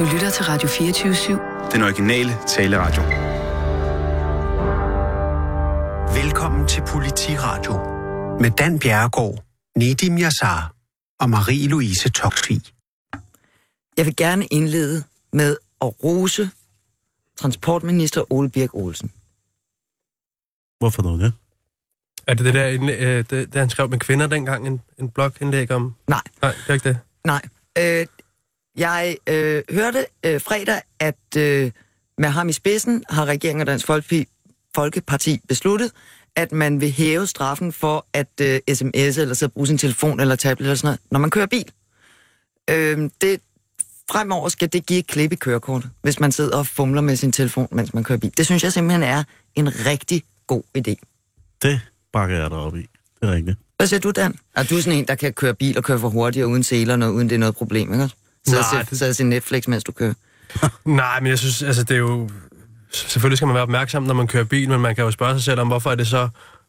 Du lytter til Radio 24-7. Den originale taleradio. Velkommen til Politiradio med Dan Bjerregaard, Nedim Yassar og Marie-Louise Toksvig. Jeg vil gerne indlede med at rose transportminister Ole Birk Olsen. Hvorfor dog det? Er det det der, indlæ- øh, det, det han skrev med kvinder dengang, en, en blogindlæg om? Nej, Nej, det er ikke det. nej. Øh, jeg øh, hørte øh, fredag, at øh, med ham i spidsen har regeringen og Dansk Folkeparti, Folkeparti besluttet, at man vil hæve straffen for at øh, sms eller så bruge sin telefon eller tablet eller sådan noget, når man kører bil. Øh, det, fremover skal det give et klip i kørekortet, hvis man sidder og fumler med sin telefon, mens man kører bil. Det synes jeg simpelthen er en rigtig god idé. Det bakker jeg dig op i. Det er rigtigt. Hvad siger du, Dan? Er du sådan en, der kan køre bil og køre for hurtigt og uden seler, og uden det er noget problem, ikke? Så Nej, Nej, det- det... se Netflix, mens du kører. Nej, men jeg synes, altså det er jo... Selvfølgelig skal man være opmærksom, når man kører bil, men man kan jo spørge sig selv om, hvorfor er det så...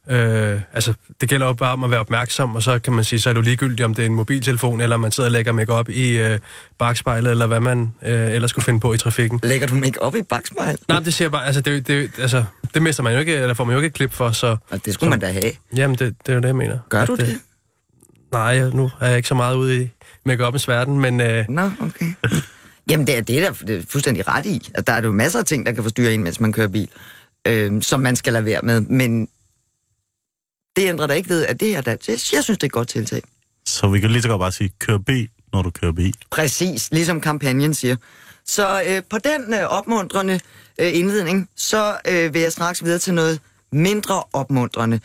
Øh, altså, det gælder jo bare om at være opmærksom, og så kan man sige, så er det ligegyldigt, om det er en mobiltelefon, eller man sidder og lægger make op i øh, bagspejlet, eller hvad man øh, ellers skulle finde på i trafikken. Lægger du ikke op i bagspejl? Nej, det siger bare, altså det, det, altså, det mister man jo ikke, eller får man jo ikke et klip for, så... Og det skulle man da have. Jamen, det, det er jo det, jeg mener. Gør du det? Nej, jeg- nu er jeg ikke så meget ude i make verden, men... Øh, Nå, okay. Jamen, det er det, er der det er fuldstændig ret i. At der er jo masser af ting, der kan forstyrre en, mens man kører bil, øh, som man skal lade være med. Men det ændrer da ikke ved, at det her, der, jeg synes, det er et godt tiltag. Så vi kan lige så godt bare sige, kør bil, når du kører bil. Præcis, ligesom kampagnen siger. Så øh, på den øh, opmuntrende øh, indledning, så øh, vil jeg straks videre til noget mindre opmuntrende.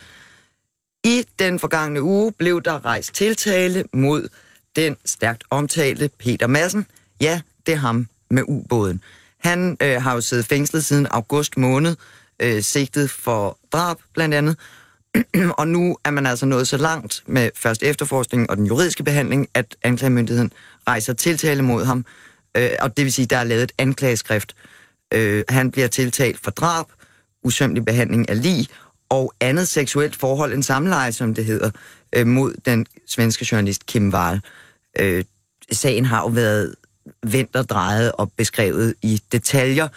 I den forgangne uge blev der rejst tiltale mod den stærkt omtalte Peter Madsen. Ja, det er ham med ubåden. Han øh, har jo siddet fængslet siden august måned, øh, sigtet for drab blandt andet. og nu er man altså nået så langt med først efterforskning og den juridiske behandling, at anklagemyndigheden rejser tiltale mod ham. Øh, og det vil sige, der er lavet et anklageskrift. Øh, han bliver tiltalt for drab, usømmelig behandling af lig og andet seksuelt forhold end samleje, som det hedder, øh, mod den svenske journalist Kim Wahl. Øh, sagen har jo været vendt og drejet og beskrevet i detaljer,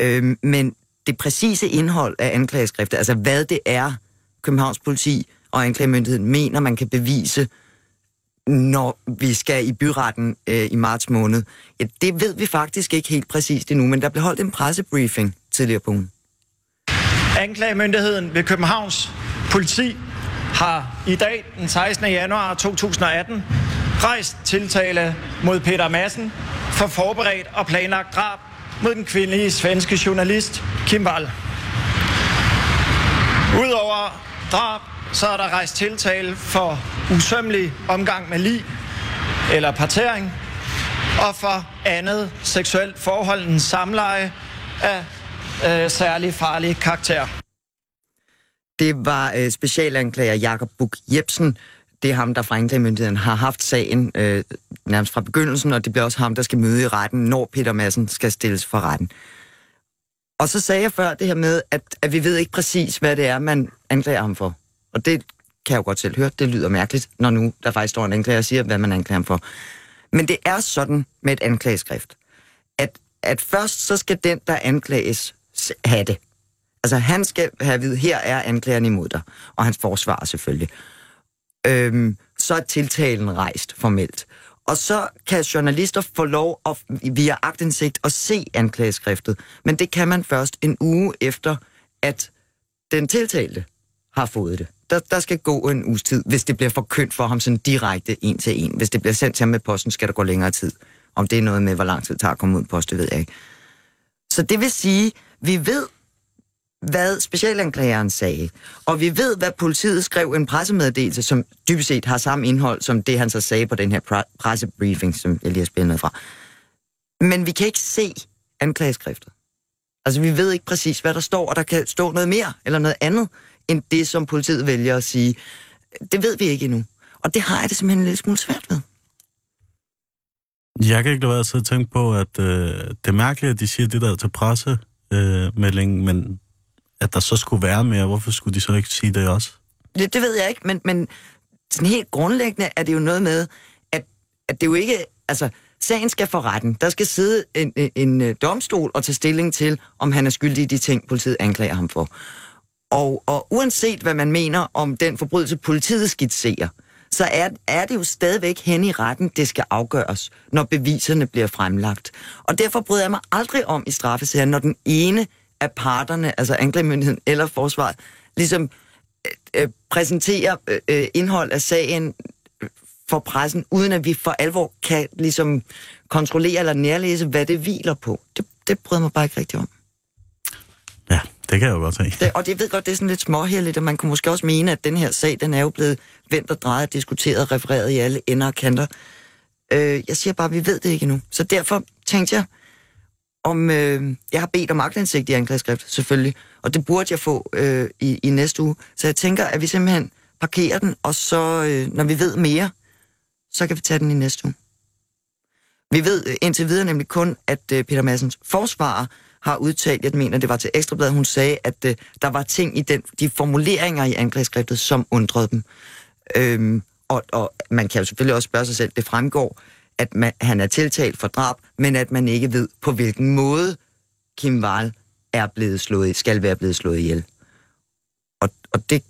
øh, men det præcise indhold af anklageskriftet, altså hvad det er, Københavns politi og anklagemyndigheden mener, man kan bevise, når vi skal i byretten øh, i marts måned, ja, det ved vi faktisk ikke helt præcist endnu, men der blev holdt en pressebriefing tidligere på ugen. Anklagemyndigheden ved Københavns politi har i dag, den 16. januar 2018, rejst tiltale mod Peter Madsen for forberedt og planlagt drab mod den kvindelige svenske journalist Kim Wall. Udover drab, så er der rejst tiltale for usømmelig omgang med lig eller partering og for andet seksuelt forhold end samleje af øh, særlig farlig karakter. Det var øh, specialanklager Jakob Buk Jebsen. Det er ham, der fra anklagemyndigheden har haft sagen øh, nærmest fra begyndelsen, og det bliver også ham, der skal møde i retten, når Peter Madsen skal stilles for retten. Og så sagde jeg før det her med, at, at vi ved ikke præcis, hvad det er, man anklager ham for. Og det kan jeg jo godt selv høre, det lyder mærkeligt, når nu der faktisk står en anklager og siger, hvad man anklager ham for. Men det er sådan med et anklageskrift, at, at først så skal den, der anklages, have det. Altså han skal have at vide, her er anklageren imod dig, og hans forsvar selvfølgelig. Øhm, så er tiltalen rejst formelt. Og så kan journalister få lov at, via agtindsigt at se anklageskriftet. Men det kan man først en uge efter, at den tiltalte har fået det. Der, der skal gå en uges tid, hvis det bliver forkyndt for ham sådan direkte en til en. Hvis det bliver sendt til ham med posten, skal der gå længere tid. Om det er noget med, hvor lang tid det tager at komme ud på post, det ved jeg ikke. Så det vil sige, vi ved, hvad specialanklageren sagde. Og vi ved, hvad politiet skrev i en pressemeddelelse, som dybest set har samme indhold som det, han så sagde på den her pressebriefing, som jeg lige har spillet med fra. Men vi kan ikke se anklageskriftet. Altså, vi ved ikke præcis, hvad der står, og der kan stå noget mere eller noget andet, end det, som politiet vælger at sige. Det ved vi ikke endnu. Og det har jeg det simpelthen en lille smule svært ved. Jeg kan ikke lade være at sidde og tænke på, at øh, det er mærkeligt, at de siger det der til presse, øh, men at der så skulle være mere, hvorfor skulle de så ikke sige det også? Det, det ved jeg ikke, men, men sådan helt grundlæggende er det jo noget med, at, at det jo ikke, altså, sagen skal for retten. Der skal sidde en, en, en øh, domstol og tage stilling til, om han er skyldig i de ting, politiet anklager ham for. Og, og uanset hvad man mener om den forbrydelse, politiet skitserer, så er, er det jo stadigvæk hen i retten, det skal afgøres, når beviserne bliver fremlagt. Og derfor bryder jeg mig aldrig om i straffesager, når den ene af parterne, altså anklagemyndigheden eller forsvaret, ligesom øh, øh præsenterer øh, øh, indhold af sagen øh, for pressen, uden at vi for alvor kan ligesom kontrollere eller nærlæse, hvad det hviler på. Det, det bryder mig bare ikke rigtig om. Det kan jeg jo godt se. Det, og det ved godt, det er sådan lidt småhældigt, og man kunne måske også mene, at den her sag, den er jo blevet vendt og drejet, diskuteret, refereret i alle ender og kanter. Øh, jeg siger bare, at vi ved det ikke endnu. Så derfor tænkte jeg, om øh, jeg har bedt om agtindsigt i anklageskrift, selvfølgelig, og det burde jeg få øh, i, i næste uge. Så jeg tænker, at vi simpelthen parkerer den, og så, øh, når vi ved mere, så kan vi tage den i næste uge. Vi ved øh, indtil videre nemlig kun, at øh, Peter Massens forsvarer har udtalt, jeg mener, det var til Ekstrabladet, hun sagde, at øh, der var ting i den, de formuleringer i anklageskriftet, som undrede dem. Øhm, og, og man kan jo selvfølgelig også spørge sig selv, det fremgår, at man, han er tiltalt for drab, men at man ikke ved, på hvilken måde Kim Wahl er blevet slået, skal være blevet slået ihjel. Og, og det,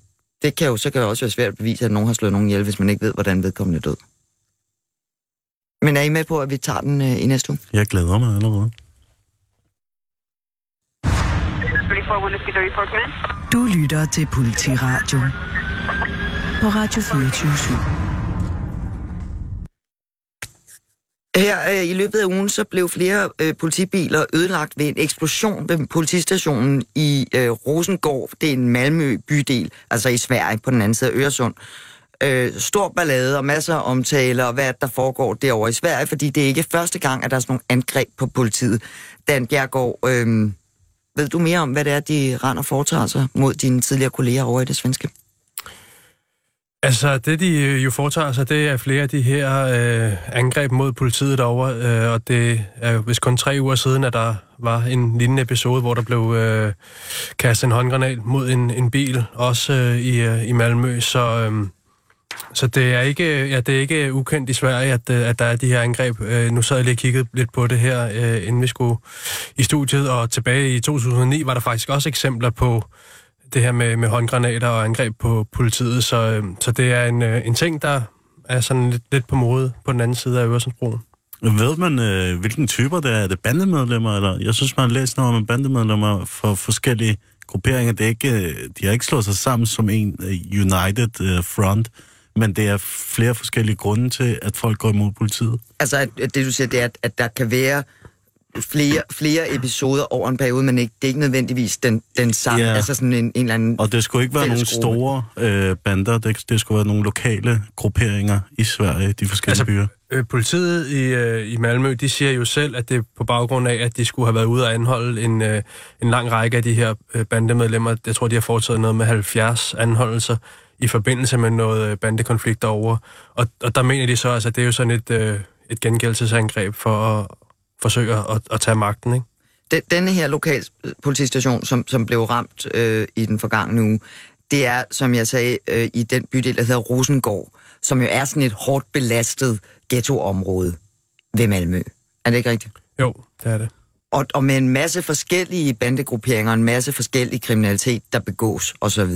det kan jo, så kan jo også være svært at bevise, at nogen har slået nogen ihjel, hvis man ikke ved, hvordan vedkommende er død. Men er I med på, at vi tager den øh, i næste uge? Jeg glæder mig allerede. Du lytter til Politiradio på Radio 24 Her øh, i løbet af ugen, så blev flere øh, politibiler ødelagt ved en eksplosion ved politistationen i øh, Rosengård. Det er en Malmø bydel, altså i Sverige på den anden side af Øresund. Øh, stor ballade og masser af omtaler og hvad der foregår derovre i Sverige, fordi det er ikke første gang, at der er sådan nogle angreb på politiet. Dan Bjergård, øh, ved du mere om, hvad det er, de render foretager sig mod dine tidligere kolleger over i det svenske? Altså, det de øh, jo foretager sig, det er flere af de her øh, angreb mod politiet derovre, øh, og det er jo vist kun tre uger siden, at der var en lignende episode, hvor der blev øh, kastet en håndgranat mod en, en bil, også øh, i, øh, i Malmø, så... Øh, så det er ikke, ja, det er ikke ukendt i Sverige, at, øh, at der er de her angreb. Øh, nu sad jeg lige og kiggede lidt på det her, øh, inden vi skulle i studiet, og tilbage i 2009 var der faktisk også eksempler på det her med, med håndgranater og angreb på politiet. Så, øh, så det er en, øh, en ting, der er sådan lidt, lidt på mode på den anden side af Øresundsbroen. Ved man, øh, hvilken typer det er? Er det bandemedlemmer? Eller? Jeg synes, man har læst noget om bandemedlemmer for forskellige grupperinger. Det er ikke, øh, de har ikke slået sig sammen som en øh, United Front, men det er flere forskellige grunde til, at folk går imod politiet. Altså, at, at det du siger, det er, at, at der kan være flere, flere episoder over en periode, men ikke, det er ikke nødvendigvis den, den samme, ja. altså sådan en, en eller anden Og det skulle ikke være nogle store øh, bander, det, det skulle være nogle lokale grupperinger i Sverige, de forskellige altså, byer. Øh, politiet i, øh, i Malmø, de siger jo selv, at det er på baggrund af, at de skulle have været ude og anholde en, øh, en lang række af de her øh, bandemedlemmer. Jeg tror, de har foretaget noget med 70 anholdelser i forbindelse med noget øh, bandekonflikt derovre. Og, og der mener de så, altså, det er jo sådan et, øh, et gengældelsesangreb for at forsøge at, at tage magten, ikke? Den, denne her lokal politistation, som, som blev ramt øh, i den forgangne uge, det er, som jeg sagde, øh, i den bydel, der hedder Rosengård, som jo er sådan et hårdt belastet ghettoområde ved Malmø. Er det ikke rigtigt? Jo, det er det. Og, og med en masse forskellige bandegrupperinger, en masse forskellig kriminalitet, der begås osv.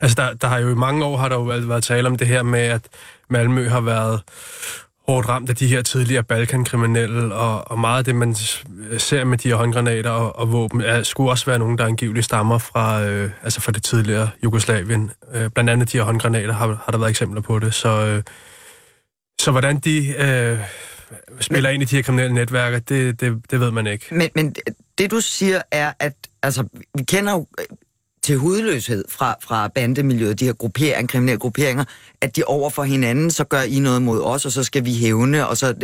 Altså, der, der har jo i mange år har der jo været tale om det her med, at Malmø har været hårdt ramt af de her tidligere balkankriminelle, og, og meget af det, man øh, ser med de her håndgranater og, og våben, er, skulle også være nogen, der angiveligt stammer fra, øh, altså fra det tidligere Jugoslavien. Øh, blandt andet de her håndgranater har, har der været eksempler på det. Så, øh, så hvordan de øh, spiller men, ind i de her kriminelle netværker, det, det, det ved man ikke. Men, men det du siger er, at altså, vi kender jo til hudløshed fra, fra bandemiljøet, de her grupperinger, kriminelle grupperinger, at de over for hinanden, så gør I noget mod os, og så skal vi hævne, og så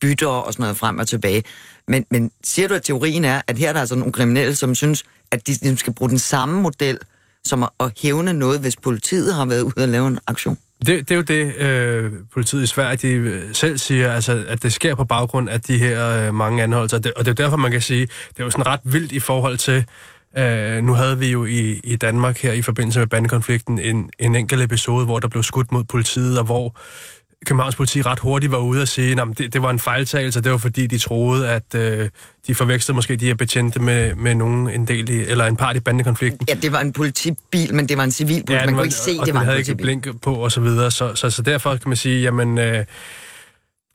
bytter og sådan noget frem og tilbage. Men, men siger du, at teorien er, at her er der altså nogle kriminelle, som synes, at de, de skal bruge den samme model, som at, at hævne noget, hvis politiet har været ude og lave en aktion? Det, det er jo det, øh, politiet i Sverige de øh, selv siger, altså, at det sker på baggrund af de her øh, mange anholdelser. Og det, og det er derfor, man kan sige, det er jo sådan ret vildt i forhold til, Uh, nu havde vi jo i, i Danmark her i forbindelse med bandekonflikten en, en enkelt episode, hvor der blev skudt mod politiet, og hvor Københavns politi ret hurtigt var ude og sige, at det, det var en fejltagelse, det var fordi, de troede, at øh, de forvekslede måske de her betjente med, med nogen en del i, eller en part i bandekonflikten. Ja, det var en politibil, men det var en civil bil. Ja, man kunne ikke se, og det var en havde ikke blink på og så videre. Så, så, så derfor kan man sige, jamen... Øh,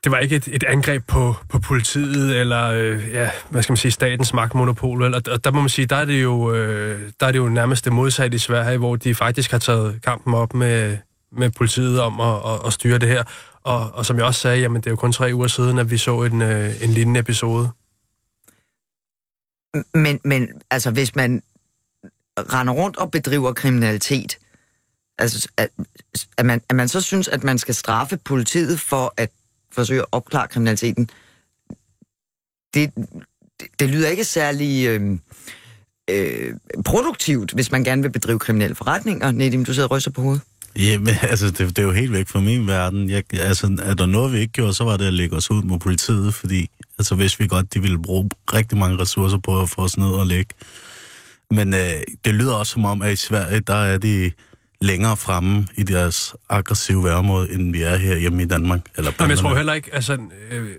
det var ikke et, et angreb på, på politiet, eller øh, ja, hvad skal man sige, statens magtmonopol. Eller, og der må man sige, der er det jo, øh, der er det jo nærmest det modsatte i Sverige, hvor de faktisk har taget kampen op med, med politiet om at, at, at styre det her. Og, og som jeg også sagde, jamen det er jo kun tre uger siden, at vi så en, øh, en lignende episode. Men, men altså, hvis man render rundt og bedriver kriminalitet, altså, at, at, man, at man så synes, at man skal straffe politiet for at forsøge at opklare kriminaliteten, det, det, det lyder ikke særlig øh, øh, produktivt, hvis man gerne vil bedrive kriminelle forretninger. Nedim, du sidder og ryster på hovedet. Jamen, altså, det, det er jo helt væk fra min verden. Jeg, altså, er der noget, vi ikke gjorde, så var det at lægge os ud mod politiet, fordi altså, hvis vi godt, de ville bruge rigtig mange ressourcer på at få os ned og lægge. Men øh, det lyder også som om, at i Sverige, der er de længere fremme i deres aggressive væremåde, end vi er her hjemme i Danmark. Eller Jamen, jeg tror heller ikke, altså, øh,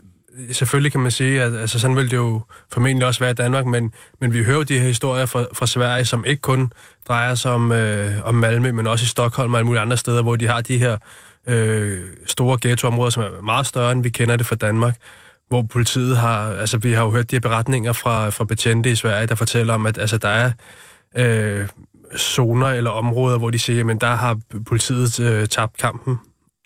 selvfølgelig kan man sige, at altså, sådan vil det jo formentlig også være i Danmark, men, men vi hører jo de her historier fra, fra Sverige, som ikke kun drejer sig om, øh, om Malmø, men også i Stockholm og alle mulige andre steder, hvor de har de her øh, store ghettoområder, som er meget større, end vi kender det fra Danmark hvor politiet har, altså vi har jo hørt de her beretninger fra, fra betjente i Sverige, der fortæller om, at altså, der er øh, zoner eller områder, hvor de siger, men der har politiet øh, tabt kampen.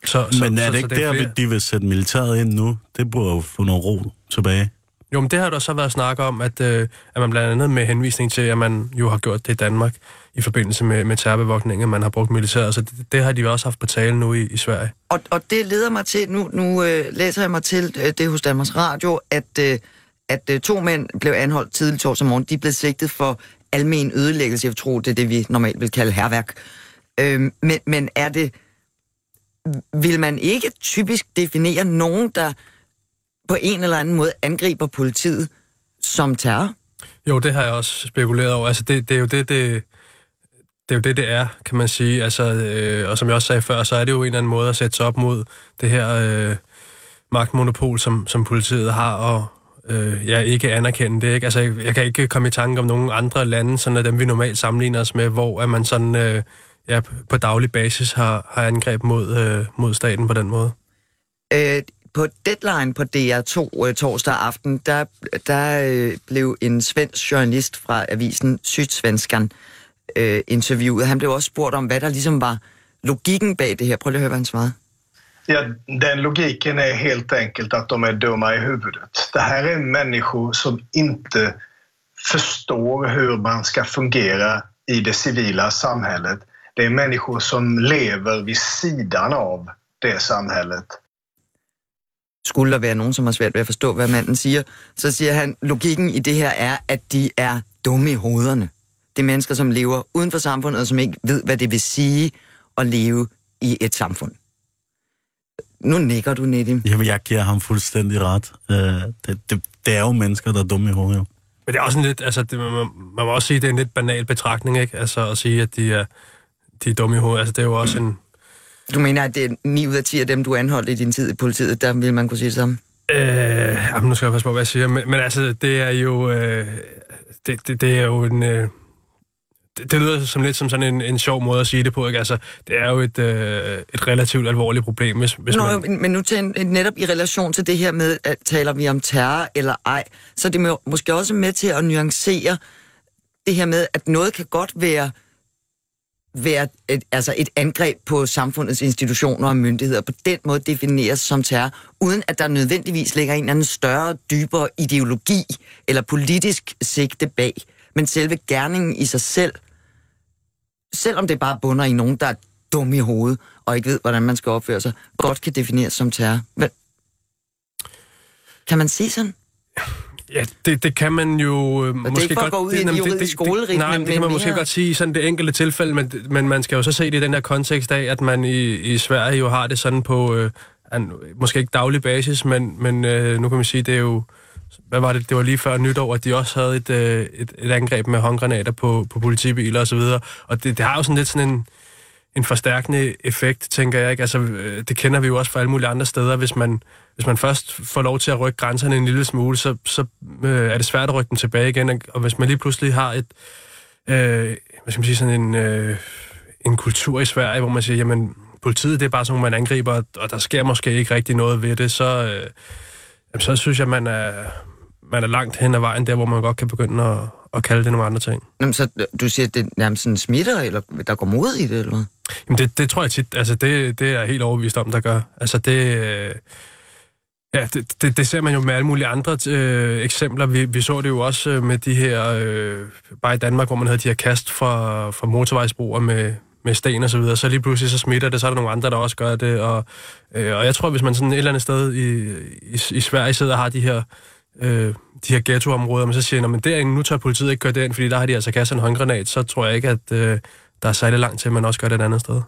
Så, så, men er det så, ikke så det er der, flere... de vil sætte militæret ind nu? Det burde jo få noget ro tilbage. Jo, men det har der så været snak om, at, øh, at man blandt andet med henvisning til, at man jo har gjort det i Danmark i forbindelse med, med terrorbevogtning, at man har brugt militæret. Så det, det har de også haft på tale nu i, i Sverige. Og, og det leder mig til, nu, nu øh, læser jeg mig til øh, det hos Danmarks Radio, at, øh, at øh, to mænd blev anholdt tidligt torsdag morgen. De blev sigtet for almen ødelæggelse. Jeg tror, det er det, vi normalt vil kalde herværk. Øh, men, men er det... Vil man ikke typisk definere nogen, der på en eller anden måde angriber politiet som terror? Jo, det har jeg også spekuleret over. Altså, det, det er jo det, det, det er jo det, det er, kan man sige. Altså, øh, og som jeg også sagde før, så er det jo en eller anden måde at sætte sig op mod det her øh, magtmonopol, som, som politiet har, og øh, jeg ikke anerkende det. Ikke? Altså, jeg, jeg kan ikke komme i tanke om nogen andre lande, sådan dem vi normalt sammenligner os med, hvor at man sådan, øh, ja, på daglig basis har, har angreb mod, øh, mod staten på den måde. Øh, på Deadline på DR2 øh, torsdag aften, der, der øh, blev en svensk journalist fra avisen Sydsvenskan øh, interviewet. Han blev også spurgt om, hvad der ligesom var logikken bag det her. Prøv lige at høre, hvad han svarede. Ja, den logiken är helt enkelt att de är dumma i huvudet. Det här är människor som inte förstår hur man ska fungera i det civila samhället. Det är människor som lever vid sidan av det samhället. Skulle der være nogen, som har svært ved at forstå, hvad manden siger, så siger han, logikken i det her er, at de er dumme i hovederne. Det er mennesker, som lever uden for samfundet, og som ikke ved, hvad det vil sige at leve i et samfund. Nu nikker du, Nedim. Jamen, jeg giver ham fuldstændig ret. Uh, det, det, det er jo mennesker, der er dumme i hovedet. Men det er også en lidt, altså, det, man, man må også sige, det er en lidt banal betragtning, ikke? Altså at sige, at de er, de er dumme i hovedet. Altså, det er jo også en... Du mener, at det er 9 ud af 10 af dem, du anholdt i din tid i politiet, der vil man kunne sige det samme? Øh, jamen, nu skal jeg passe på, hvad jeg siger. Men, men altså, det er jo... Øh, det, det, det er jo en... Øh, det, det lyder som lidt som sådan en, en sjov måde at sige det på, ikke? Altså, det er jo et, øh, et relativt alvorligt problem, hvis, hvis Nå, man... Men nu til, netop i relation til det her med, at taler vi om terror eller ej, så er det måske også med til at nuancere det her med, at noget kan godt være være et, altså et angreb på samfundets institutioner og myndigheder, på den måde defineres som terror, uden at der nødvendigvis ligger en eller anden større, dybere ideologi eller politisk sigte bag. Men selve gerningen i sig selv selvom det bare bunder i nogen, der er dum i hovedet, og ikke ved, hvordan man skal opføre sig, godt kan defineres som terror. Men, kan man sige sådan? Ja, det, det kan man jo øh, måske godt... gå ud i en juridisk skolerig, Nej, det kan man måske mere... godt sige i sådan det enkelte tilfælde, men, men man skal jo så se det i den her kontekst af, at man i, i Sverige jo har det sådan på, øh, an, måske ikke daglig basis, men, men øh, nu kan man sige, det er jo hvad var det, det var lige før nytår, at de også havde et, øh, et, et angreb med håndgranater på, på politibiler osv. Og, og det, det har jo sådan lidt sådan en, en forstærkende effekt, tænker jeg ikke. Altså, øh, det kender vi jo også fra alle mulige andre steder. Hvis man, hvis man først får lov til at rykke grænserne en lille smule, så, så øh, er det svært at rykke dem tilbage igen. Og hvis man lige pludselig har et, øh, hvad skal man sige, sådan en, øh, en kultur i Sverige, hvor man siger, jamen, politiet det er bare sådan, man angriber, og der sker måske ikke rigtig noget ved det, så, øh, jamen, så synes jeg, man er, man er langt hen ad vejen der, hvor man godt kan begynde at, at kalde det nogle andre ting. Jamen, så du siger, at det nærmest sådan smitter, eller der går mod i det, eller hvad? Jamen, det, det tror jeg tit, altså det, det er jeg helt overbevist om, der gør. Altså det... Øh, Ja, det, det, det ser man jo med alle mulige andre øh, eksempler. Vi, vi så det jo også øh, med de her, øh, bare i Danmark, hvor man havde de her kast fra, fra motorvejsbroer med, med sten og så videre. Så lige pludselig så smitter det, så er der nogle andre, der også gør det. Og, øh, og jeg tror, hvis man sådan et eller andet sted i, i, i Sverige sidder og har de her øh, de her ghettoområder, men så siger, at derinde, nu tør politiet ikke gøre det ind, fordi der har de altså kastet en håndgranat, så tror jeg ikke, at øh, der er særlig langt til, at man også gør det et andet sted.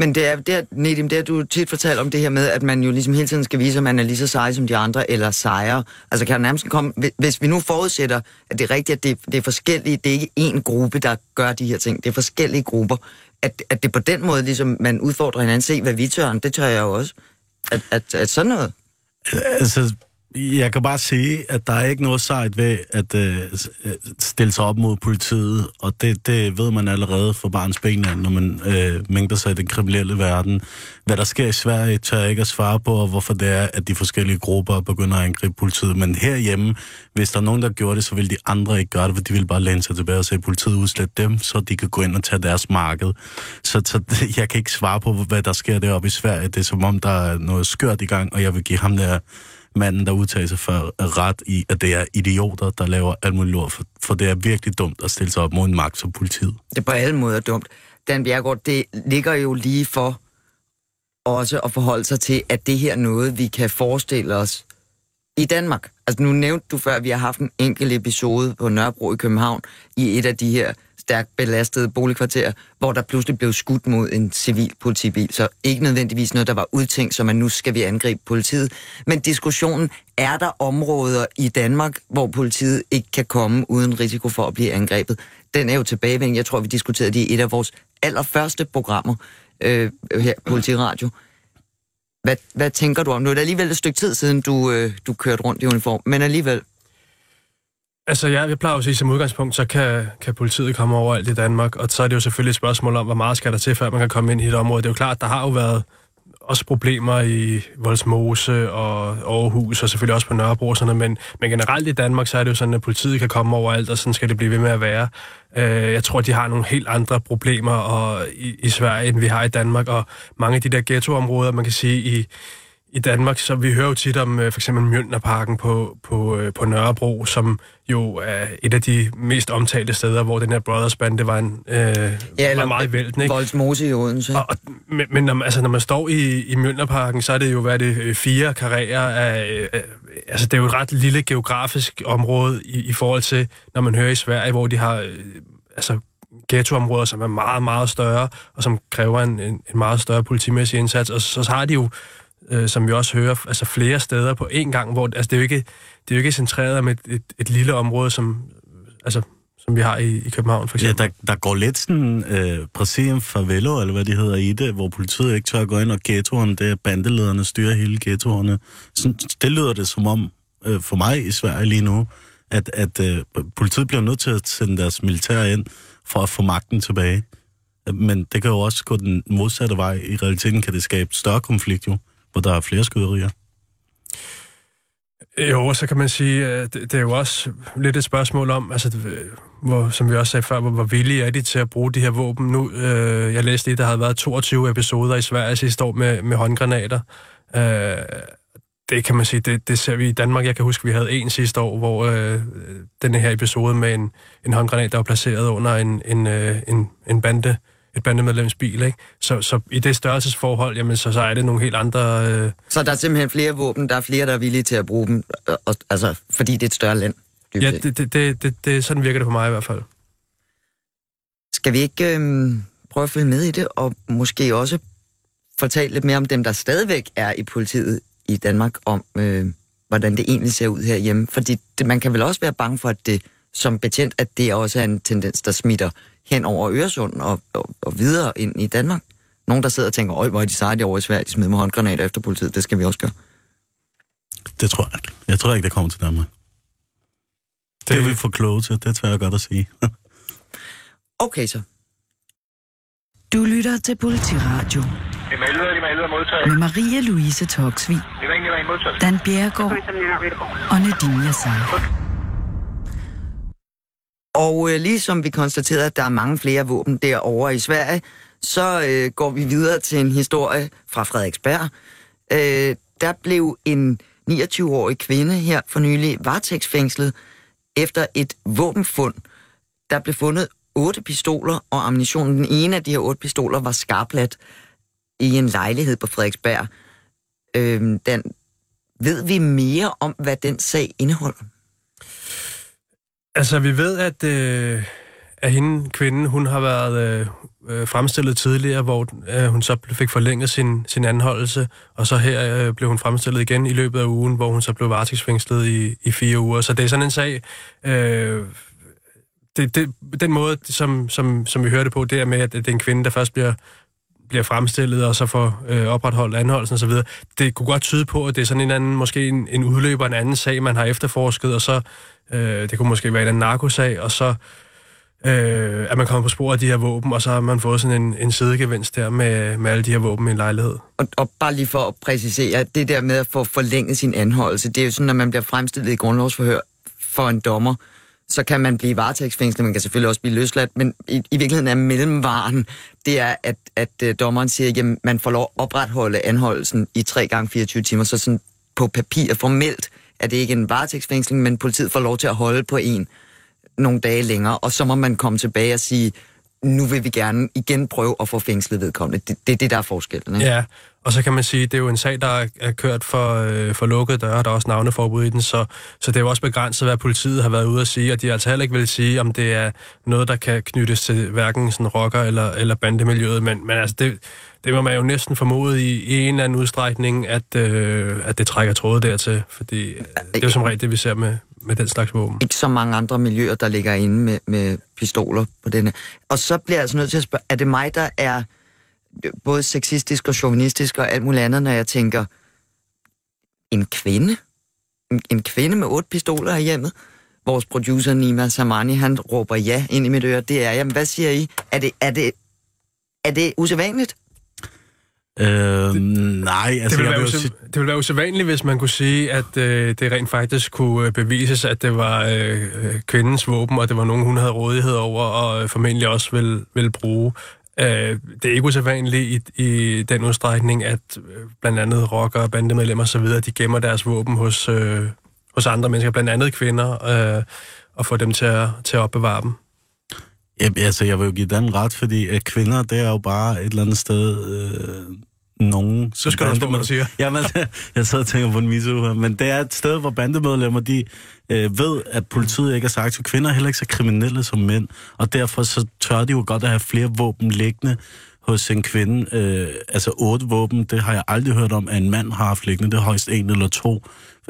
Men det er, det er, Nedim, det er, du tit fortalt om det her med, at man jo ligesom hele tiden skal vise, at man er lige så sej som de andre, eller sejre. Altså kan der nærmest komme, hvis vi nu forudsætter, at det er rigtigt, at det, det er forskellige, det er ikke én gruppe, der gør de her ting, det er forskellige grupper, at, at det på den måde, ligesom man udfordrer hinanden, se hvad vi tør, det tør jeg jo også. At, at, at sådan noget. Altså, jeg kan bare sige, at der er ikke noget sejt ved at øh, øh stille sig op mod politiet, og det, det ved man allerede for barns ben, når man øh, mængder sig i den kriminelle verden. Hvad der sker i Sverige, tør jeg ikke at svare på, og hvorfor det er, at de forskellige grupper begynder at angribe politiet. Men herhjemme, hvis der er nogen, der gjorde det, så vil de andre ikke gøre det, for de vil bare læne sig tilbage og se politiet udslætte dem, så de kan gå ind og tage deres marked. Så, så jeg kan ikke svare på, hvad der sker deroppe i Sverige. Det er som om, der er noget skørt i gang, og jeg vil give ham der manden, der udtager sig for ret i, at det er idioter, der laver alt muligt lort, for, for det er virkelig dumt at stille sig op mod en magt som politiet. Det er på alle måder dumt. Dan Bjergård, det ligger jo lige for også at forholde sig til, at det her er noget, vi kan forestille os i Danmark. Altså nu nævnte du før, at vi har haft en enkelt episode på Nørrebro i København i et af de her stærkt belastede boligkvarterer, hvor der pludselig blev skudt mod en civil politibil. Så ikke nødvendigvis noget, der var udtænkt, som at nu skal vi angribe politiet. Men diskussionen, er der områder i Danmark, hvor politiet ikke kan komme uden risiko for at blive angrebet? Den er jo tilbagevendt. Jeg tror, vi diskuterede det i et af vores allerførste programmer øh, her på Politiradio. Hvad, hvad tænker du om? Nu er det alligevel et stykke tid siden, du, øh, du kørte rundt i uniform, men alligevel... Altså, ja, jeg plejer at sige, som udgangspunkt, så kan, kan politiet komme over alt i Danmark, og så er det jo selvfølgelig et spørgsmål om, hvor meget skal der til, før man kan komme ind i et område. Det er jo klart, der har jo været også problemer i Voldsmose og Aarhus, og selvfølgelig også på Nørrebro og sådan noget, men, men generelt i Danmark, så er det jo sådan, at politiet kan komme over alt, og sådan skal det blive ved med at være. Øh, jeg tror, de har nogle helt andre problemer og, i, i Sverige, end vi har i Danmark, og mange af de der ghettoområder, man kan sige, i, i Danmark, så vi hører jo tit om øh, for eksempel Mjølnerparken på, på, øh, på Nørrebro, som jo er et af de mest omtalte steder, hvor den her Brothers Band, det var en øh, ja, var meget vælten, ikke? Voldsmose i Odense. Og, og, men men når, altså, når man står i, i Mjølnerparken, så er det jo, hvad det, øh, fire karrierer af, øh, altså det er jo et ret lille geografisk område i, i forhold til, når man hører i Sverige, hvor de har, altså ghettoområder, som er meget, meget større, og som kræver en, en, en meget større politimæssig indsats, og så, så har de jo øh, som vi også hører, altså flere steder på én gang, hvor altså, det, er jo ikke, det er jo ikke centreret om et, et, et lille område, som, altså, som vi har i, i København, for eksempel. Ja, der, der går lidt sådan øh, præcis favelo, eller hvad det hedder i det, hvor politiet ikke tør at gå ind, og ghettoerne, det er bandelederne, styrer hele ghettoerne. Så, det lyder det som om, øh, for mig i Sverige lige nu, at, at øh, politiet bliver nødt til at sende deres militær ind, for at få magten tilbage. Men det kan jo også gå den modsatte vej. I realiteten kan det skabe større konflikt jo hvor der er flere skyderier? Jo, så kan man sige, at det er jo også lidt et spørgsmål om, altså, hvor, som vi også sagde før, hvor, hvor villige er de til at bruge de her våben. Nu, øh, jeg læste lige, der havde været 22 episoder i Sverige sidste år med, med håndgranater. Øh, det kan man sige, det, det ser vi i Danmark. Jeg kan huske, vi havde en sidste år, hvor øh, den her episode med en, en håndgranat, der var placeret under en, en, øh, en, en bande, et bandemedlems bil, ikke? Så, så i det størrelsesforhold, jamen, så, så er det nogle helt andre... Øh... Så der er simpelthen flere våben, der er flere, der er villige til at bruge dem, og, altså, fordi det er et større land? Ja, det, det, det, det, det, sådan virker det for mig i hvert fald. Skal vi ikke øh, prøve at følge med i det, og måske også fortælle lidt mere om dem, der stadigvæk er i politiet i Danmark, om øh, hvordan det egentlig ser ud herhjemme? Fordi det, man kan vel også være bange for, at det som betjent, at det også er en tendens, der smitter hen over Øresund og, og, og videre ind i Danmark? nogen, der sidder og tænker, øj, hvor er de seje, de over i Sverige, de smider med håndgranater efter politiet, det skal vi også gøre. Det tror jeg ikke. Jeg tror ikke, det kommer til Danmark. Det, det er vi for kloge til, det tror jeg godt at sige. Okay så. Du lytter til Politiradio med Maria Louise Toksvig, Dan Bjergård og Nadine Yassar. Og øh, ligesom vi konstaterede, at der er mange flere våben derovre i Sverige, så øh, går vi videre til en historie fra Frederiksberg. Øh, der blev en 29-årig kvinde her for nylig varetægtsfængslet efter et våbenfund. Der blev fundet otte pistoler og ammunition. Den ene af de her otte pistoler var skarplat i en lejlighed på Frederiksberg. Øh, den, ved vi mere om, hvad den sag indeholder? Altså, vi ved, at, øh, at hende, kvinden, hun har været øh, øh fremstillet tidligere, hvor øh, hun så fik forlænget sin, sin anholdelse, og så her øh, blev hun fremstillet igen i løbet af ugen, hvor hun så blev varetægtsfængslet i, i fire uger. Så det er sådan en sag... Øh, det, det, den måde, som, som, som vi hørte på, det er med, at det er en kvinde, der først bliver bliver fremstillet, og så får øh, opretholdt anholdelsen osv., det kunne godt tyde på, at det er sådan en anden, måske en, en udløber, en anden sag, man har efterforsket, og så, øh, det kunne måske være en anden narkosag, og så øh, er man kommet på spor af de her våben, og så har man fået sådan en, en sidegevinst der med, med alle de her våben i en lejlighed. Og, og bare lige for at præcisere, det der med at få forlænget sin anholdelse, det er jo sådan, når man bliver fremstillet i grundlovsforhør for en dommer, så kan man blive varetægtsfængslet, man kan selvfølgelig også blive løsladt, men i, i virkeligheden er mellemvaren, det er, at, at øh, dommeren siger, at man får lov at opretholde anholdelsen i 3 gange 24 timer, så sådan på papir formelt er det ikke en varetægtsfængsling, men politiet får lov til at holde på en nogle dage længere, og så må man komme tilbage og sige, nu vil vi gerne igen prøve at få fængslet vedkommende. Det er det, det, der er forskellen. Ikke? Ja, og så kan man sige, det er jo en sag, der er kørt for, øh, for lukkede døre, der er også navneforbud i den, så, så det er jo også begrænset, hvad politiet har været ude at sige, og de altså heller ikke vil sige, om det er noget, der kan knyttes til hverken sådan rocker- eller, eller bandemiljøet, men, men altså det, det må man jo næsten formode i, i en eller anden udstrækning, at, øh, at det trækker tråde dertil, fordi øh, det er jo som regel det, vi ser med, med den slags våben. Ikke så mange andre miljøer, der ligger inde med, med pistoler på denne. Og så bliver jeg altså nødt til at spørge, er det mig, der er både sexistisk og chauvinistisk og alt muligt andet, når jeg tænker, en kvinde? En, en kvinde med otte pistoler i hjemmet? Vores producer Nima Samani, han råber ja ind i mit øre. Det er, jamen hvad siger I? Er det, er det, er det usædvanligt? Øh, nej, altså... Det ville, være vil sige- det ville være usædvanligt, hvis man kunne sige, at øh, det rent faktisk kunne øh, bevises, at det var øh, øh, kvindens våben, og det var nogen, hun havde rådighed over, og øh, formentlig også vil, vil bruge. Øh, det er ikke usædvanligt i, i den udstrækning, at øh, blandt andet rockere og bandemedlemmer osv., de gemmer deres våben hos, øh, hos andre mennesker, blandt andet kvinder, øh, og får dem til at, til at opbevare dem. Jamen, altså, jeg vil jo give den ret, fordi at kvinder, det er jo bare et eller andet sted øh, nogen... Så skal du også hvad siger. Jamen, jeg sidder og tænker på en miso her, men det er et sted, hvor bandemedlemmer, de øh, ved, at politiet ikke er så aktive. Kvinder er heller ikke så kriminelle som mænd, og derfor så tør de jo godt at have flere våben liggende hos en kvinde. Øh, altså otte våben, det har jeg aldrig hørt om, at en mand har haft liggende. Det er højst en eller to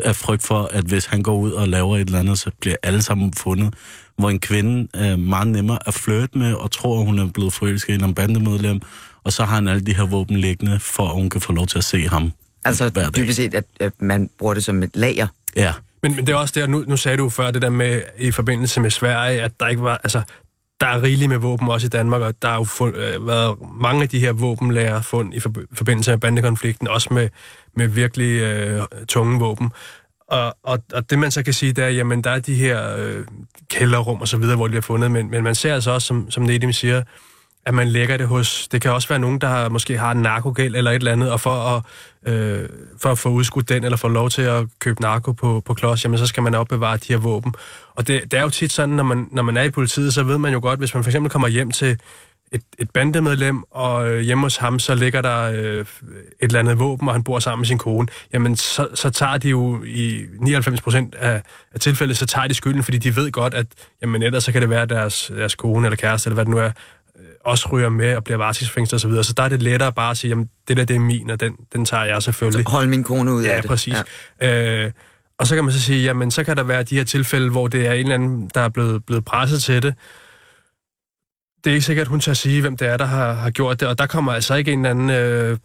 af frygt for, at hvis han går ud og laver et eller andet, så bliver alle sammen fundet. Hvor en kvinde er meget nemmere at flirte med, og tror, at hun er blevet forelsket i en bandemedlem, og så har han alle de her våben liggende, for at hun kan få lov til at se ham Altså hver dag. dybest set, at, at man bruger det som et lager. Ja. Men, men det er også der, nu, nu sagde du før det der med, i forbindelse med Sverige, at der ikke var, altså, der er rigeligt med våben også i Danmark, og der har jo fund, øh, været mange af de her våbenlærer fund i forb- forbindelse med bandekonflikten, også med, med virkelig øh, tunge våben. Og, og, og det man så kan sige, det er, jamen der er de her øh, kælderrum og så videre, hvor de har fundet, men, men man ser altså også, som, som Nedim siger, at man lægger det hos... Det kan også være nogen, der har, måske har en narkogæld eller et eller andet, og for at, øh, for at få udskudt den, eller få lov til at købe narko på, på klods, jamen så skal man opbevare de her våben. Og det, det er jo tit sådan, når man, når man er i politiet, så ved man jo godt, hvis man for eksempel kommer hjem til et, et bandemedlem, og øh, hjemme hos ham, så ligger der øh, et eller andet våben, og han bor sammen med sin kone, jamen så, så tager de jo i 99 procent af, af tilfældet, så tager de skylden, fordi de ved godt, at jamen ellers så kan det være deres, deres kone eller kæreste, eller hvad det nu er, også ryger med og bliver varetægtsfængslet og så videre. Så der er det lettere bare at sige, jamen det der, det er min, og den, den tager jeg selvfølgelig. Hold min kone ud af Ja, det. præcis. Ja. Øh, og så kan man så sige, jamen så kan der være de her tilfælde, hvor det er en eller anden, der er blevet, blevet presset til det. det er ikke sikkert, at hun tør sige, hvem det er, der har, har gjort det, og der kommer altså ikke en eller anden øh,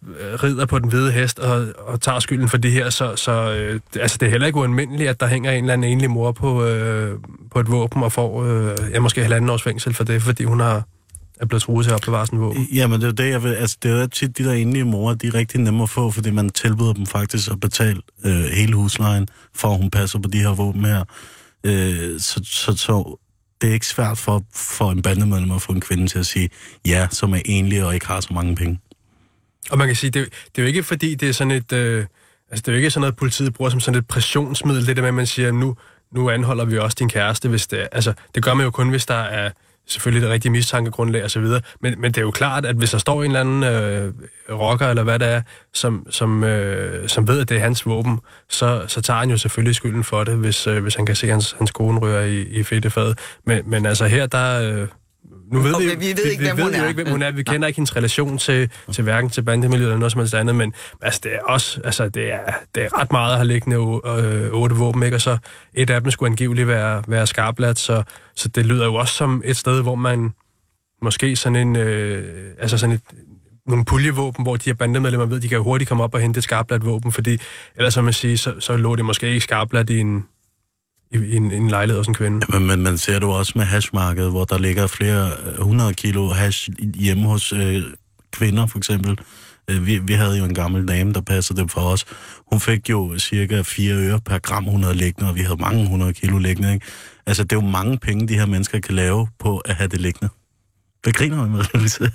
ridder på den hvide hest og, og tager skylden for det her, så, så øh, altså, det er heller ikke ualmindeligt, at der hænger en eller anden enlig mor på, øh, på et våben og får øh, ja, måske halvanden års fængsel for det, fordi hun har er blevet truet til at opbevare sådan en våben. Jamen, det er det, jeg vil, altså, det er tit de der enlige mor, de er rigtig nemme at få, fordi man tilbyder dem faktisk at betale øh, hele huslejen, for at hun passer på de her våben her. Øh, så, så, så det er ikke svært for, for en bandemedlem at få en kvinde til at sige ja, som er enlig og ikke har så mange penge. Og man kan sige, det, det er jo ikke fordi, det er sådan et... Øh, altså, det er jo ikke sådan noget, politiet bruger som sådan et pressionsmiddel, det der med, at man siger, nu, nu anholder vi også din kæreste, hvis det Altså, det gør man jo kun, hvis der er selvfølgelig det rigtige mistankegrundlag osv., men, men det er jo klart, at hvis der står en eller anden øh, rocker, eller hvad det er, som, som, øh, som ved, at det er hans våben, så, så tager han jo selvfølgelig skylden for det, hvis, øh, hvis han kan se, at hans, hans kone rører i, i fedtefadet. Men, men altså her, der... Øh, nu ved okay, vi, vi, ved ikke, vi, hvem vi ved jo ikke, hvem hun er. Vi kender ikke hendes relation til, til hverken til bandemiljøet eller noget som helst andet, men altså, det er også, altså, det er, det er ret meget at have liggende øh, otte våben, ikke? Og så et af dem skulle angiveligt være, være skarplat, så, så det lyder jo også som et sted, hvor man måske sådan en, øh, altså sådan et, nogle puljevåben, hvor de her bandemedlemmer ved, de kan hurtigt komme op og hente et skarplat våben, fordi ellers, som man siger, så, så lå det måske ikke skarplat i en, i, i en, en lejlighed hos en kvinde. Ja, men, men man ser det også med hashmarkedet, hvor der ligger flere øh, hundrede kilo hash hjemme hos øh, kvinder, for eksempel. Øh, vi, vi havde jo en gammel dame, der passede dem for os. Hun fik jo cirka 4 øre per gram, hun havde liggende, og vi havde mange hundrede kilo liggende. Ikke? Altså, det er jo mange penge, de her mennesker kan lave på at have det liggende. Hvad griner du med, Louise?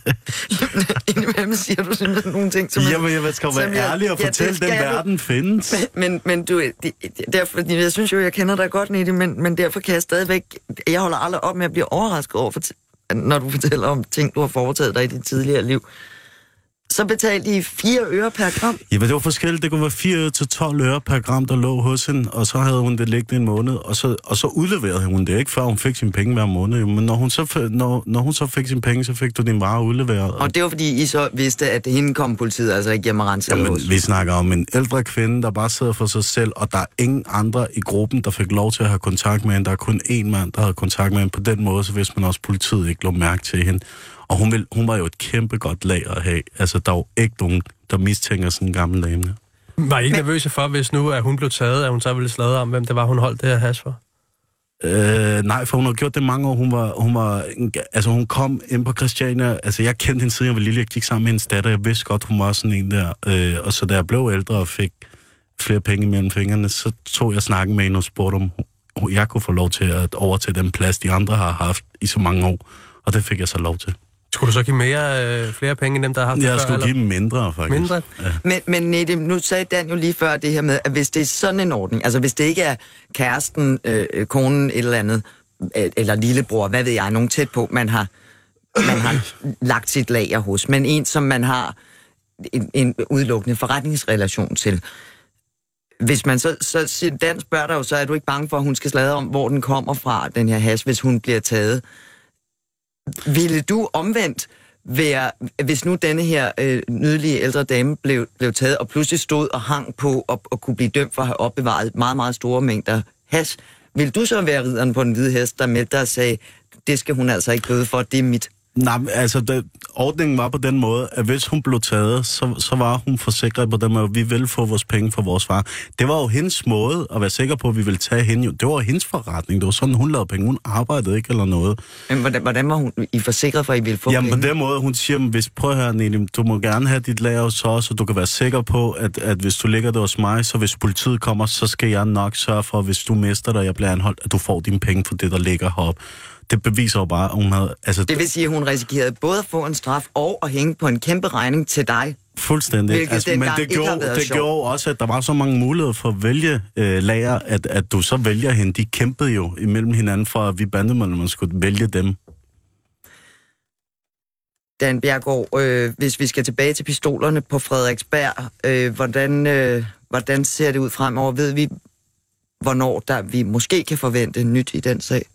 Indimellem siger du simpelthen nogle ting, som... Jamen, jeg skal jo være ærlig og fortælle, ja, den verden du. findes. Men, men, men du, det, derfor, jeg synes jo, jeg kender dig godt, Nette, men, men derfor kan jeg stadigvæk... Jeg holder aldrig op med at blive overrasket over, når du fortæller om ting, du har foretaget dig i dit tidligere liv så betalte I 4 øre per gram? Ja, det var forskelligt. Det kunne være 4 øre til 12 øre per gram, der lå hos hende, og så havde hun det liggende en måned, og så, og så udleverede hun det, ikke før hun fik sin penge hver måned. Men når hun, så, når, når hun så fik sin penge, så fik du din vare udleveret. Og det var fordi, I så vidste, at hende kom politiet, altså ikke hjemme og rense Jamen, vi snakker om en ældre kvinde, der bare sidder for sig selv, og der er ingen andre i gruppen, der fik lov til at have kontakt med hende. Der er kun én mand, der havde kontakt med hende. På den måde, så vidste man også, at politiet ikke lå mærke til hende. Og hun, vil, hun var jo et kæmpe godt lag at have. Altså, der var ikke nogen, der mistænker sådan en gammel dame. Var I ikke nervøse for, hvis nu at hun blev taget, at hun så ville sladre om, hvem det var, hun holdt det her has for? Øh, nej, for hun har gjort det mange år. Hun var, hun var, altså hun kom ind på Christiania. Altså jeg kendte hende siden jeg var lille. Jeg gik sammen med hendes datter. Jeg vidste godt, hun var sådan en der. Øh, og så da jeg blev ældre og fik flere penge mellem fingrene, så tog jeg snakken med hende og spurgte, om jeg kunne få lov til at overtage den plads, de andre har haft i så mange år. Og det fik jeg så lov til. Skulle du så give mere, øh, flere penge end dem, der har haft det Jeg skulle give dem mindre, faktisk. Mindre? Ja. Men, men Nette, nu sagde Dan jo lige før det her med, at hvis det er sådan en ordning, altså hvis det ikke er kæresten, øh, konen, et eller andet, øh, eller lillebror, hvad ved jeg, nogen tæt på, man har, man har lagt sit lager hos, men en, som man har en, en udelukkende forretningsrelation til. Hvis man så, så Dan spørger dig jo, så er du ikke bange for, at hun skal slade om, hvor den kommer fra, den her has, hvis hun bliver taget. Ville du omvendt være, hvis nu denne her øh, nydelige ældre dame blev, blev taget og pludselig stod og hang på og, og kunne blive dømt for at have opbevaret meget, meget store mængder hash, vil du så være ridderen på den hvide hest, der meldte dig og sagde, det skal hun altså ikke bøde for, det er mit? Nej, altså, det, ordningen var på den måde, at hvis hun blev taget, så, så var hun forsikret på den måde, at vi vil få vores penge fra vores far. Det var jo hendes måde at være sikker på, at vi ville tage hende. Det var hendes forretning. Det var sådan, hun lavede penge. Hun arbejdede ikke eller noget. Men hvordan, hvordan var hun I forsikret for, at I ville få Jamen penge? på den måde, hun siger, hvis prøv her, Nelim, du må gerne have dit lager os, så du kan være sikker på, at, at hvis du ligger der hos mig, så hvis politiet kommer, så skal jeg nok sørge for, at hvis du mister dig, jeg bliver anholdt, at du får dine penge for det, der ligger heroppe det beviser jo bare, at hun havde... Altså, det vil sige, at hun risikerede både at få en straf og at hænge på en kæmpe regning til dig. Fuldstændig. Altså, men det gjorde, det gjorde også, at der var så mange muligheder for at vælge øh, lager, at, at du så vælger hende. De kæmpede jo imellem hinanden for, at vi bandemedlemmer skulle vælge dem. Dan Bjergård, øh, hvis vi skal tilbage til pistolerne på Frederiksberg, øh, hvordan, øh, hvordan ser det ud fremover? Ved vi, hvornår der vi måske kan forvente nyt i den sag?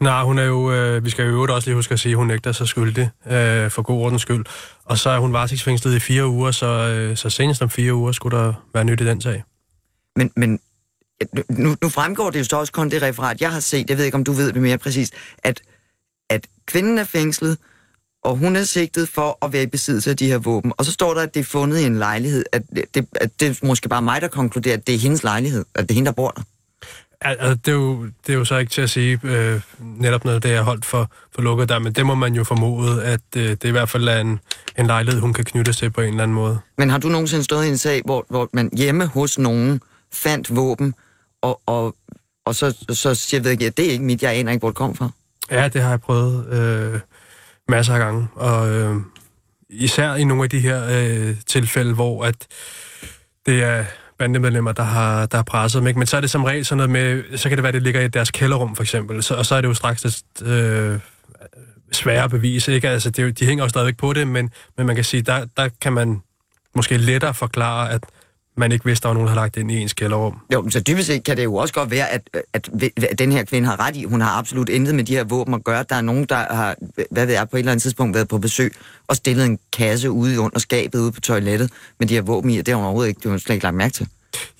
Nej, hun er jo, øh, vi skal jo også lige huske at sige, at hun nægter sig skyldig øh, for god ordens skyld. Og så er hun varetægtsfængslet i fire uger, så, øh, så senest om fire uger skulle der være nyt i den sag. Men, men nu, nu fremgår det jo så også kun det referat, jeg har set, jeg ved ikke, om du ved det mere præcist, at, at kvinden er fængslet, og hun er sigtet for at være i besiddelse af de her våben. Og så står der, at det er fundet i en lejlighed, at det, at det er måske bare mig, der konkluderer, at det er hendes lejlighed, at det er hende, der bor der. Altså, det, er jo, det er jo så ikke til at sige øh, netop noget, det er holdt for, for lukket der, men det må man jo formode, at øh, det i hvert fald er en, en lejlighed, hun kan knytte til på en eller anden måde. Men har du nogensinde stået i en sag, hvor, hvor man hjemme hos nogen fandt våben, og, og, og så, så siger jeg, at det er ikke mit, jeg aner ikke, hvor det kom fra? Ja, det har jeg prøvet øh, masser af gange, og øh, især i nogle af de her øh, tilfælde, hvor at det er bandemedlemmer, der har, der har presset dem. Ikke? Men så er det som regel sådan noget med, så kan det være, at det ligger i deres kælderrum for eksempel, så, og så er det jo straks det, øh, svære bevis. Ikke? Altså, det, de hænger jo stadigvæk på det, men, men man kan sige, der, der kan man måske lettere forklare, at man ikke vidste, at der var nogen, der havde lagt ind i ens kælderrum. Jo, så dybest set kan det jo også godt være, at, at, at den her kvinde har ret i, hun har absolut intet med de her våben at gøre. Der er nogen, der har, hvad ved jeg, på et eller andet tidspunkt været på besøg og stillet en kasse ude under skabet ude på toilettet med de her våben i, og det har hun overhovedet ikke, det har slet ikke lagt mærke til.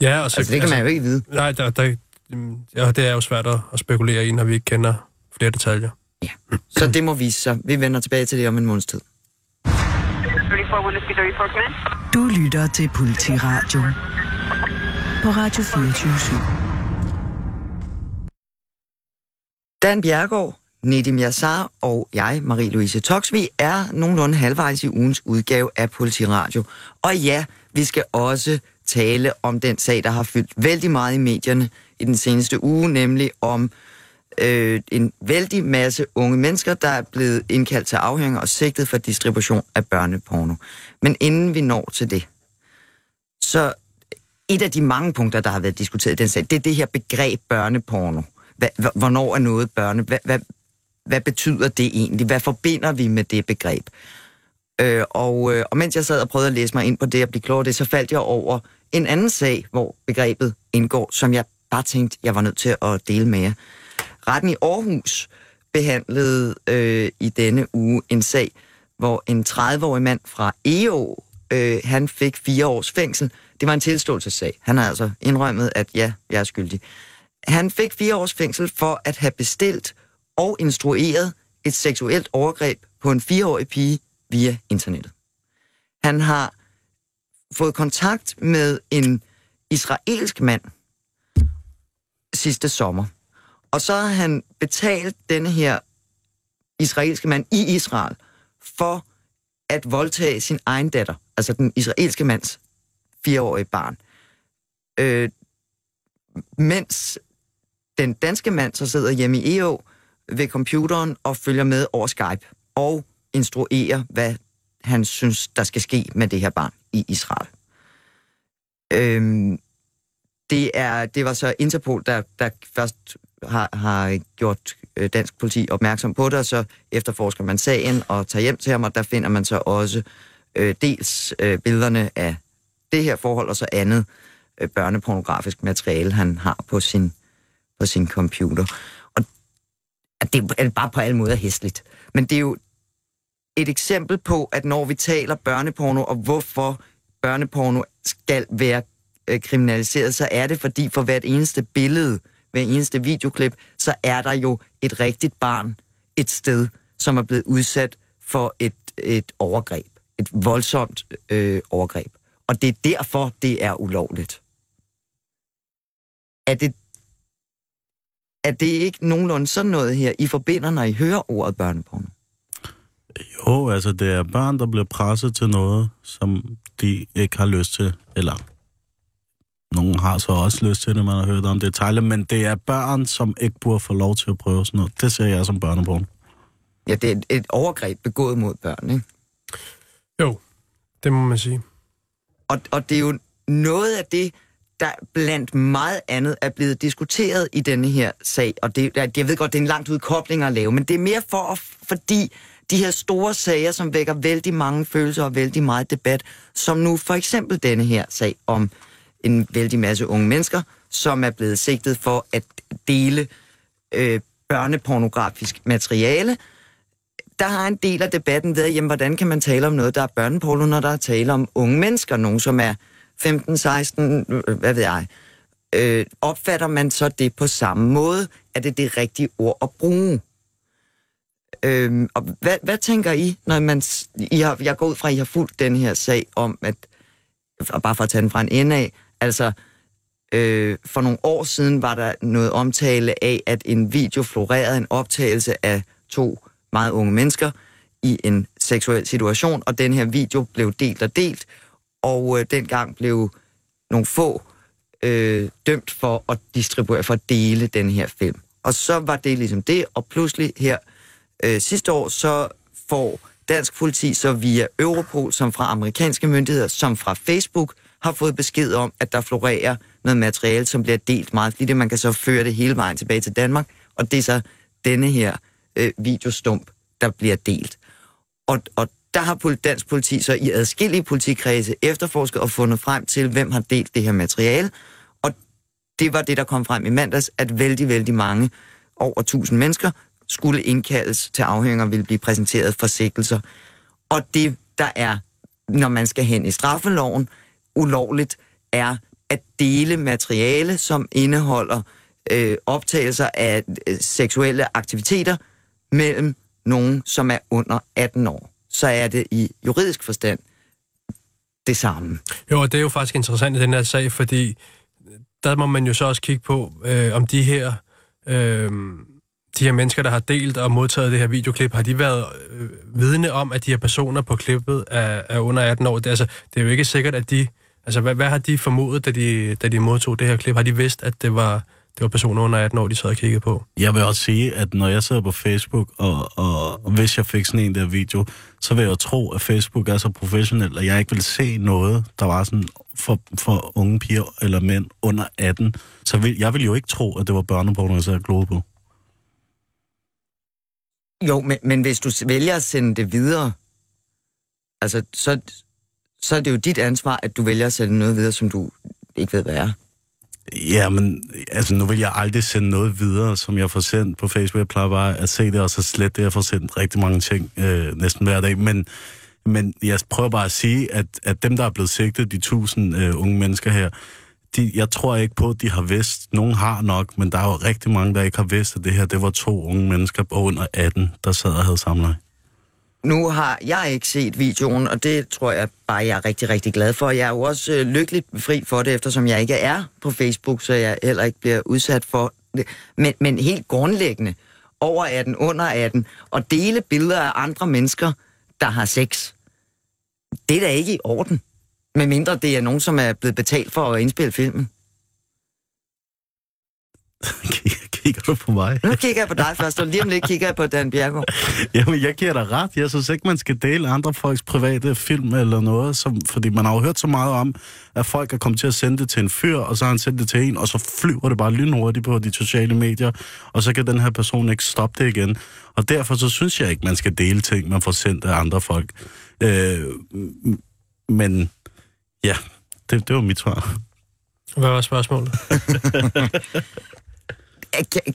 Ja, og så, altså, det kan altså, man jo ikke vide. Nej, der, der, ja, det er jo svært at, at spekulere i, når vi ikke kender flere detaljer. Ja, så det må vise sig. Vi vender tilbage til det om en måneds tid. Du lytter til Politiradio. På Radio 24 Dan Bjergård, Nedim Yassar og jeg, Marie-Louise Toksvi, er nogenlunde halvvejs i ugens udgave af Politiradio. Og ja, vi skal også tale om den sag, der har fyldt vældig meget i medierne i den seneste uge, nemlig om øh, øh, en vældig masse unge mennesker, der er blevet indkaldt til afhænger og sigtet for distribution af børneporno. Men inden vi når til det, så et af de mange punkter, der har været diskuteret i den sag, det er det her begreb børneporno. Hva, hvornår er noget børne? Hvad, hvad, hvad betyder det egentlig? Hvad forbinder vi med det begreb? Øh, og, øh, og mens jeg sad og prøvede at læse mig ind på det og blive klogere det, så faldt jeg over en anden sag, hvor begrebet indgår, som jeg bare tænkte, jeg var nødt til at dele med jer. Retten i Aarhus behandlede øh, i denne uge en sag, hvor en 30-årig mand fra EO, øh, han fik fire års fængsel. Det var en tilståelsessag. Han har altså indrømmet, at ja, jeg er skyldig. Han fik fire års fængsel for at have bestilt og instrueret et seksuelt overgreb på en fireårig pige via internettet. Han har fået kontakt med en israelsk mand sidste sommer. Og så har han betalt denne her israelske mand i Israel for at voldtage sin egen datter, altså den israelske mands fireårige barn. Øh, mens den danske mand så sidder hjemme i EO ved computeren og følger med over Skype og instruerer, hvad han synes, der skal ske med det her barn i Israel. Øhm, det, er, det var så Interpol, der, der først har, har gjort øh, dansk politi opmærksom på det, og så efterforsker man sagen og tager hjem til ham, og der finder man så også øh, dels øh, billederne af det her forhold, og så andet øh, børnepornografisk materiale, han har på sin, på sin computer. Og det er bare på alle måder hæsligt. Men det er jo et eksempel på, at når vi taler børneporno, og hvorfor børneporno skal være øh, kriminaliseret, så er det fordi for hvert eneste billede, hver eneste videoklip, så er der jo et rigtigt barn et sted, som er blevet udsat for et, et overgreb. Et voldsomt øh, overgreb. Og det er derfor, det er ulovligt. Er det, er det ikke nogenlunde sådan noget her, I forbinder, når I hører ordet børneporno? Jo, altså det er børn, der bliver presset til noget, som de ikke har lyst til, eller nogen har så også lyst til det, man har hørt om detaljer, men det er børn, som ikke burde få lov til at prøve sådan noget. Det ser jeg som børneporno. Ja, det er et, et overgreb begået mod børn, ikke? Jo, det må man sige. Og, og det er jo noget af det, der blandt meget andet er blevet diskuteret i denne her sag. Og det, jeg ved godt, det er en langt udkobling at lave, men det er mere for, fordi de her store sager, som vækker vældig mange følelser og vældig meget debat, som nu for eksempel denne her sag om en vældig masse unge mennesker, som er blevet sigtet for at dele øh, børnepornografisk materiale. Der har en del af debatten været, jamen, hvordan kan man tale om noget, der er børneporno, når der er tale om unge mennesker, nogen som er 15, 16, øh, hvad ved jeg. Øh, opfatter man så det på samme måde? Er det det rigtige ord at bruge? Øhm, og hvad, hvad tænker I, når man... I har, jeg går ud fra, at I har fulgt den her sag om, at... Og bare for at tage den fra en ende af, altså... Øh, for nogle år siden var der noget omtale af, at en video florerede, en optagelse af to meget unge mennesker i en seksuel situation, og den her video blev delt og delt, og øh, dengang blev nogle få øh, dømt for at distribuere, for at dele den her film. Og så var det ligesom det, og pludselig her øh, sidste år, så får dansk politi så via Europol, som fra amerikanske myndigheder, som fra Facebook, har fået besked om, at der florerer noget materiale, som bliver delt meget flittigt. Man kan så føre det hele vejen tilbage til Danmark, og det er så denne her øh, videostump, der bliver delt. Og, og der har dansk politi så i adskillige politikredse efterforsket og fundet frem til, hvem har delt det her materiale. Og det var det, der kom frem i mandags, at vældig, vældig mange, over 1000 mennesker, skulle indkaldes til afhænger, ville blive præsenteret for sigtelser. Og det, der er, når man skal hen i straffeloven, ulovligt, er at dele materiale, som indeholder øh, optagelser af øh, seksuelle aktiviteter mellem nogen, som er under 18 år. Så er det i juridisk forstand det samme. Jo, og det er jo faktisk interessant i den her sag, fordi der må man jo så også kigge på, øh, om de her øh, de her mennesker, der har delt og modtaget det her videoklip, har de været øh, vidne om, at de her personer på klippet er, er under 18 år? Det, altså, det er jo ikke sikkert, at de... Altså, hvad, hvad har de formodet, da de, da de modtog det her klip? Har de vidst, at det var, det var personer under 18 år, de sad og kiggede på? Jeg vil også sige, at når jeg sidder på Facebook, og, og, og hvis jeg fik sådan en der video, så vil jeg jo tro, at Facebook er så professionel, at jeg ikke vil se noget, der var sådan for, for unge piger eller mænd under 18. Så vil, jeg vil jo ikke tro, at det var børneporno, jeg sad og på. Jo, men, men hvis du vælger at sende det videre, altså, så, så er det jo dit ansvar, at du vælger at sende noget videre, som du ikke ved, hvad er. Ja, men altså, nu vil jeg aldrig sende noget videre, som jeg får sendt på Facebook. Jeg plejer bare at se det, og så slet det. Jeg får sendt rigtig mange ting øh, næsten hver dag. Men, men jeg prøver bare at sige, at, at dem, der er blevet sigtet, de tusind øh, unge mennesker her, de, jeg tror ikke på, at de har vidst. Nogen har nok, men der er jo rigtig mange, der ikke har vidst, at det her det var to unge mennesker på under 18, der sad og havde samlet. Nu har jeg ikke set videoen, og det tror jeg bare, jeg er rigtig, rigtig glad for. Jeg er jo også øh, lykkeligt fri for det, eftersom jeg ikke er på Facebook, så jeg heller ikke bliver udsat for det. Men, men helt grundlæggende, over 18, under 18, og dele billeder af andre mennesker, der har sex, det er da ikke i orden. Medmindre det er nogen, som er blevet betalt for at indspille filmen. kigger du på mig? Nu kigger jeg på dig først, og lige om lidt kigger jeg på Dan Bjergård. Jamen, jeg giver dig ret. Jeg synes ikke, man skal dele andre folks private film eller noget, som, fordi man har jo hørt så meget om, at folk er kommet til at sende det til en fyr, og så har han sendt det til en, og så flyver det bare lynhurtigt på de sociale medier, og så kan den her person ikke stoppe det igen. Og derfor så synes jeg ikke, man skal dele ting, man får sendt af andre folk. Øh, men Ja, det, det var mit svar. Hvad var spørgsmålet?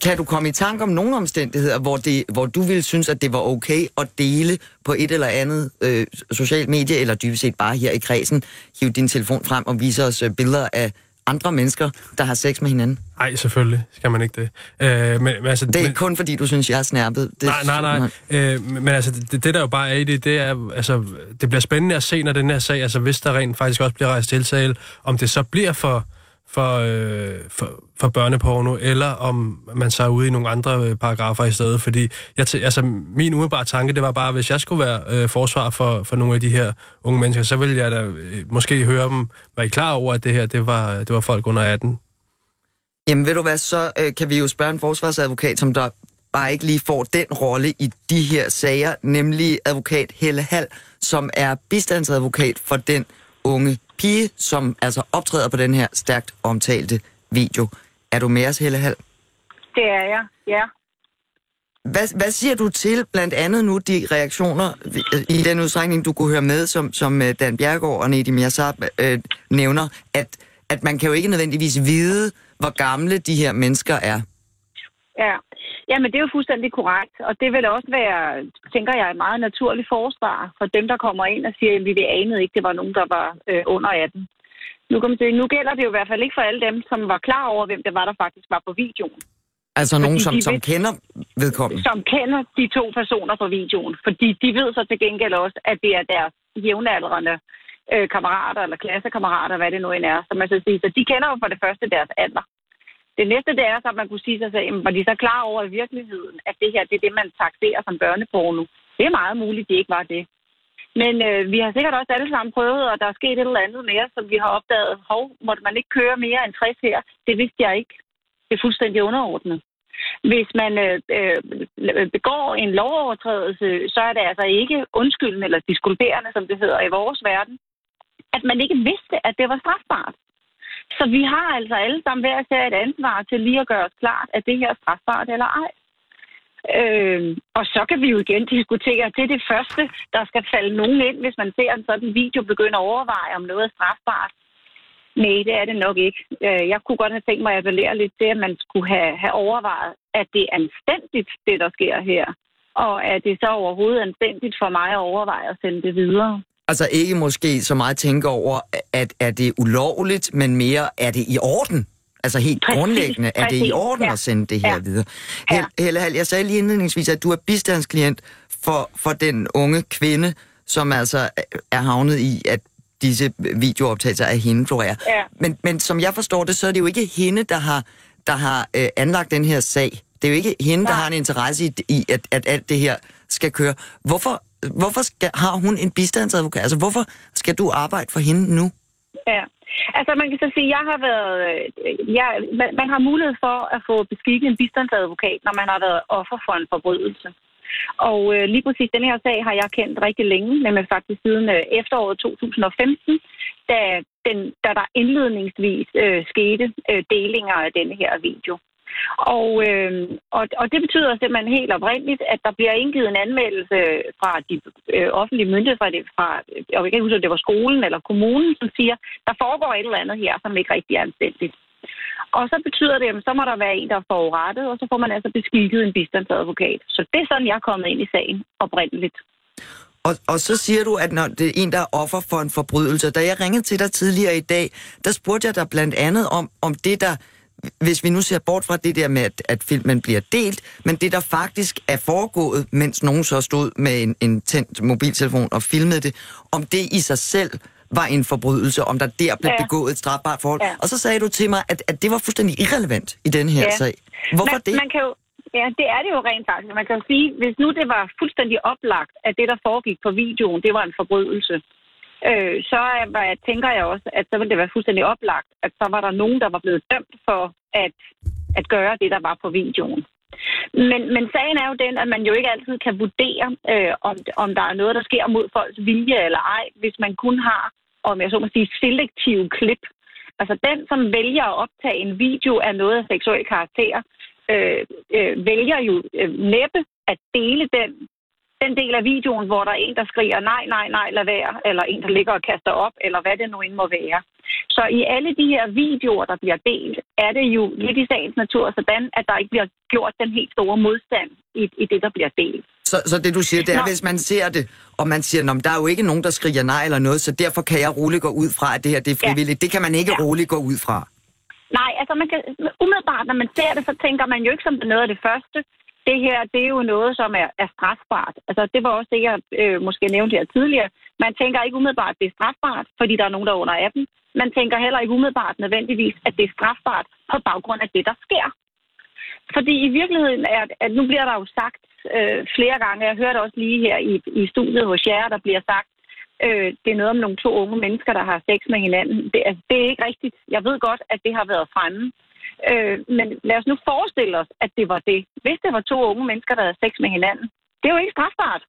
kan, du komme i tanke om nogle omstændigheder, hvor, det, hvor du ville synes, at det var okay at dele på et eller andet øh, socialt medie, eller dybest set bare her i kredsen, hive din telefon frem og vise os øh, billeder af andre mennesker, der har sex med hinanden? Nej, selvfølgelig skal man ikke det. Øh, men, men, altså, det er men, kun fordi, du synes, jeg er snærpet. Det, nej, nej, nej. Øh, men altså, det, det, der jo bare er i det, det er, altså, det bliver spændende at se, når den her sag, altså hvis der rent faktisk også bliver rejst tiltale, om det så bliver for for, øh, for, for børneporno, eller om man så er ude i nogle andre øh, paragrafer i stedet. Fordi jeg t- altså, min umiddelbare tanke, det var bare, hvis jeg skulle være øh, forsvar for, for nogle af de her unge mennesker, så ville jeg da øh, måske høre dem, var I klar over, at det her, det var, det var folk under 18. Jamen ved du hvad, så øh, kan vi jo spørge en forsvarsadvokat, som der bare ikke lige får den rolle i de her sager, nemlig advokat Helle Hall, som er bistandsadvokat for den unge pige, som altså optræder på den her stærkt omtalte video. Er du med os, Helle Hall? Det er jeg, ja. Hvad, hvad siger du til blandt andet nu de reaktioner i den udstrækning, du kunne høre med, som, som øh, Dan Bjergård og Nedim Yassar øh, nævner, at, at man kan jo ikke nødvendigvis vide, hvor gamle de her mennesker er? Ja, Jamen, det er jo fuldstændig korrekt, og det vil også være, tænker jeg, et meget naturligt forsvar for dem, der kommer ind og siger, at vi anede ikke, det var nogen, der var øh, under 18. Nu, kan man sige, nu gælder det jo i hvert fald ikke for alle dem, som var klar over, hvem det var, der faktisk var på videoen. Altså nogen, som, som kender vedkommende. som kender de to personer på videoen. Fordi de ved så til gengæld også, at det er deres jævnaldrende øh, kammerater eller klassekammerater, hvad det nu end er. Så, man skal sige. så de kender jo for det første deres alder. Det næste, det er så, at man kunne sige sig selv, var de så klar over i virkeligheden, at det her, det er det, man taxerer som børneporno. Det er meget muligt, det ikke var det. Men øh, vi har sikkert også alle sammen prøvet, og der er sket et eller andet mere, som vi har opdaget. Hov, måtte man ikke køre mere end 60 her? Det vidste jeg ikke. Det er fuldstændig underordnet. Hvis man øh, øh, begår en lovovertrædelse, så er det altså ikke undskyldende eller diskulperende, som det hedder i vores verden, at man ikke vidste, at det var strafbart. Så vi har altså alle sammen hver især et ansvar til lige at gøre os klart, at det her er strafbart eller ej. Øh, og så kan vi jo igen diskutere, det er det første, der skal falde nogen ind, hvis man ser en sådan video begynde at overveje, om noget er strafbart. Nej, det er det nok ikke. Øh, jeg kunne godt have tænkt mig at appellere lidt til, at man skulle have, have overvejet, at det er anstændigt, det der sker her. Og at det så overhovedet anstændigt for mig at overveje at sende det videre. Altså ikke måske så meget tænke over, at er det ulovligt, men mere, er det i orden? Altså helt præcis, grundlæggende, er præcis, det i orden ja. at sende det her ja. videre? Hel, ja. Helle Hall, jeg sagde lige indledningsvis, at du er bistandsklient for, for den unge kvinde, som altså er havnet i, at disse videooptagelser af hende florerer. Ja. Men, men som jeg forstår det, så er det jo ikke hende, der har, der har øh, anlagt den her sag. Det er jo ikke hende, ja. der har en interesse i, i at, at alt det her skal køre. Hvorfor, hvorfor skal, har hun en bistandsadvokat? Altså, hvorfor skal du arbejde for hende nu? Ja, altså man kan så sige, jeg har været, øh, jeg, man, man har mulighed for at få beskikket en bistandsadvokat, når man har været offer for en forbrydelse. Og øh, lige præcis den her sag har jeg kendt rigtig længe, nemlig faktisk siden øh, efteråret 2015, da, den, da der indledningsvis øh, skete øh, delinger af denne her video. Og, øh, og, og det betyder simpelthen helt oprindeligt, at der bliver indgivet en anmeldelse fra de øh, offentlige myndigheder, fra, det, fra jeg kan ikke huske, om det var skolen eller kommunen, som siger, der foregår et eller andet her, som ikke rigtig er anstændigt. Og så betyder det, at så må der være en, der er forurettet, og så får man altså beskikket en bistandsadvokat. Så det er sådan, jeg er kommet ind i sagen oprindeligt. Og, og så siger du, at når det er en, der er offer for en forbrydelse, da jeg ringede til dig tidligere i dag, der spurgte jeg dig blandt andet om, om det, der hvis vi nu ser bort fra det der med, at, at filmen bliver delt, men det, der faktisk er foregået, mens nogen så stod med en, en tændt mobiltelefon og filmede det, om det i sig selv var en forbrydelse, om der der blev ja. begået et strafbart forhold. Ja. Og så sagde du til mig, at, at det var fuldstændig irrelevant i den her ja. sag. Hvorfor man, det? Man kan jo, ja, det er det jo rent faktisk. Man kan jo sige, hvis nu det var fuldstændig oplagt, at det, der foregik på videoen, det var en forbrydelse, øh, så jeg, tænker jeg også, at så ville det være fuldstændig oplagt, at så var der nogen, der var blevet dømt for at, at gøre det, der var på videoen. Men, men sagen er jo den, at man jo ikke altid kan vurdere, øh, om, om der er noget, der sker mod folks vilje eller ej, hvis man kun har, om jeg så må sige, selektive klip. Altså den, som vælger at optage en video af noget af seksuel karakter, øh, øh, vælger jo øh, næppe at dele den den del af videoen, hvor der er en, der skriger nej, nej, nej, lad være, eller en, der ligger og kaster op, eller hvad det nu end må være. Så i alle de her videoer, der bliver delt, er det jo lidt i sagens natur sådan, at der ikke bliver gjort den helt store modstand i, i det, der bliver delt. Så, så det du siger, det er, Nå. hvis man ser det, og man siger, at der er jo ikke nogen, der skriger nej eller noget, så derfor kan jeg roligt gå ud fra, at det her det er frivilligt. Ja. Det kan man ikke ja. roligt gå ud fra. Nej, altså man kan, umiddelbart, når man ser det, så tænker man jo ikke som noget af det første det her, det er jo noget, som er, er strafbart. Altså, det var også det, jeg øh, måske nævnte her tidligere. Man tænker ikke umiddelbart, at det er strafbart, fordi der er nogen, der er under 18. Man tænker heller ikke umiddelbart nødvendigvis, at det er strafbart på baggrund af det, der sker. Fordi i virkeligheden er, at nu bliver der jo sagt øh, flere gange, jeg hørte også lige her i, i studiet hos jer, der bliver sagt, øh, det er noget om nogle to unge mennesker, der har sex med hinanden. Det, altså, det er ikke rigtigt. Jeg ved godt, at det har været fremme. Øh, men lad os nu forestille os, at det var det. Hvis det var to unge mennesker, der havde sex med hinanden, det er jo ikke strafbart.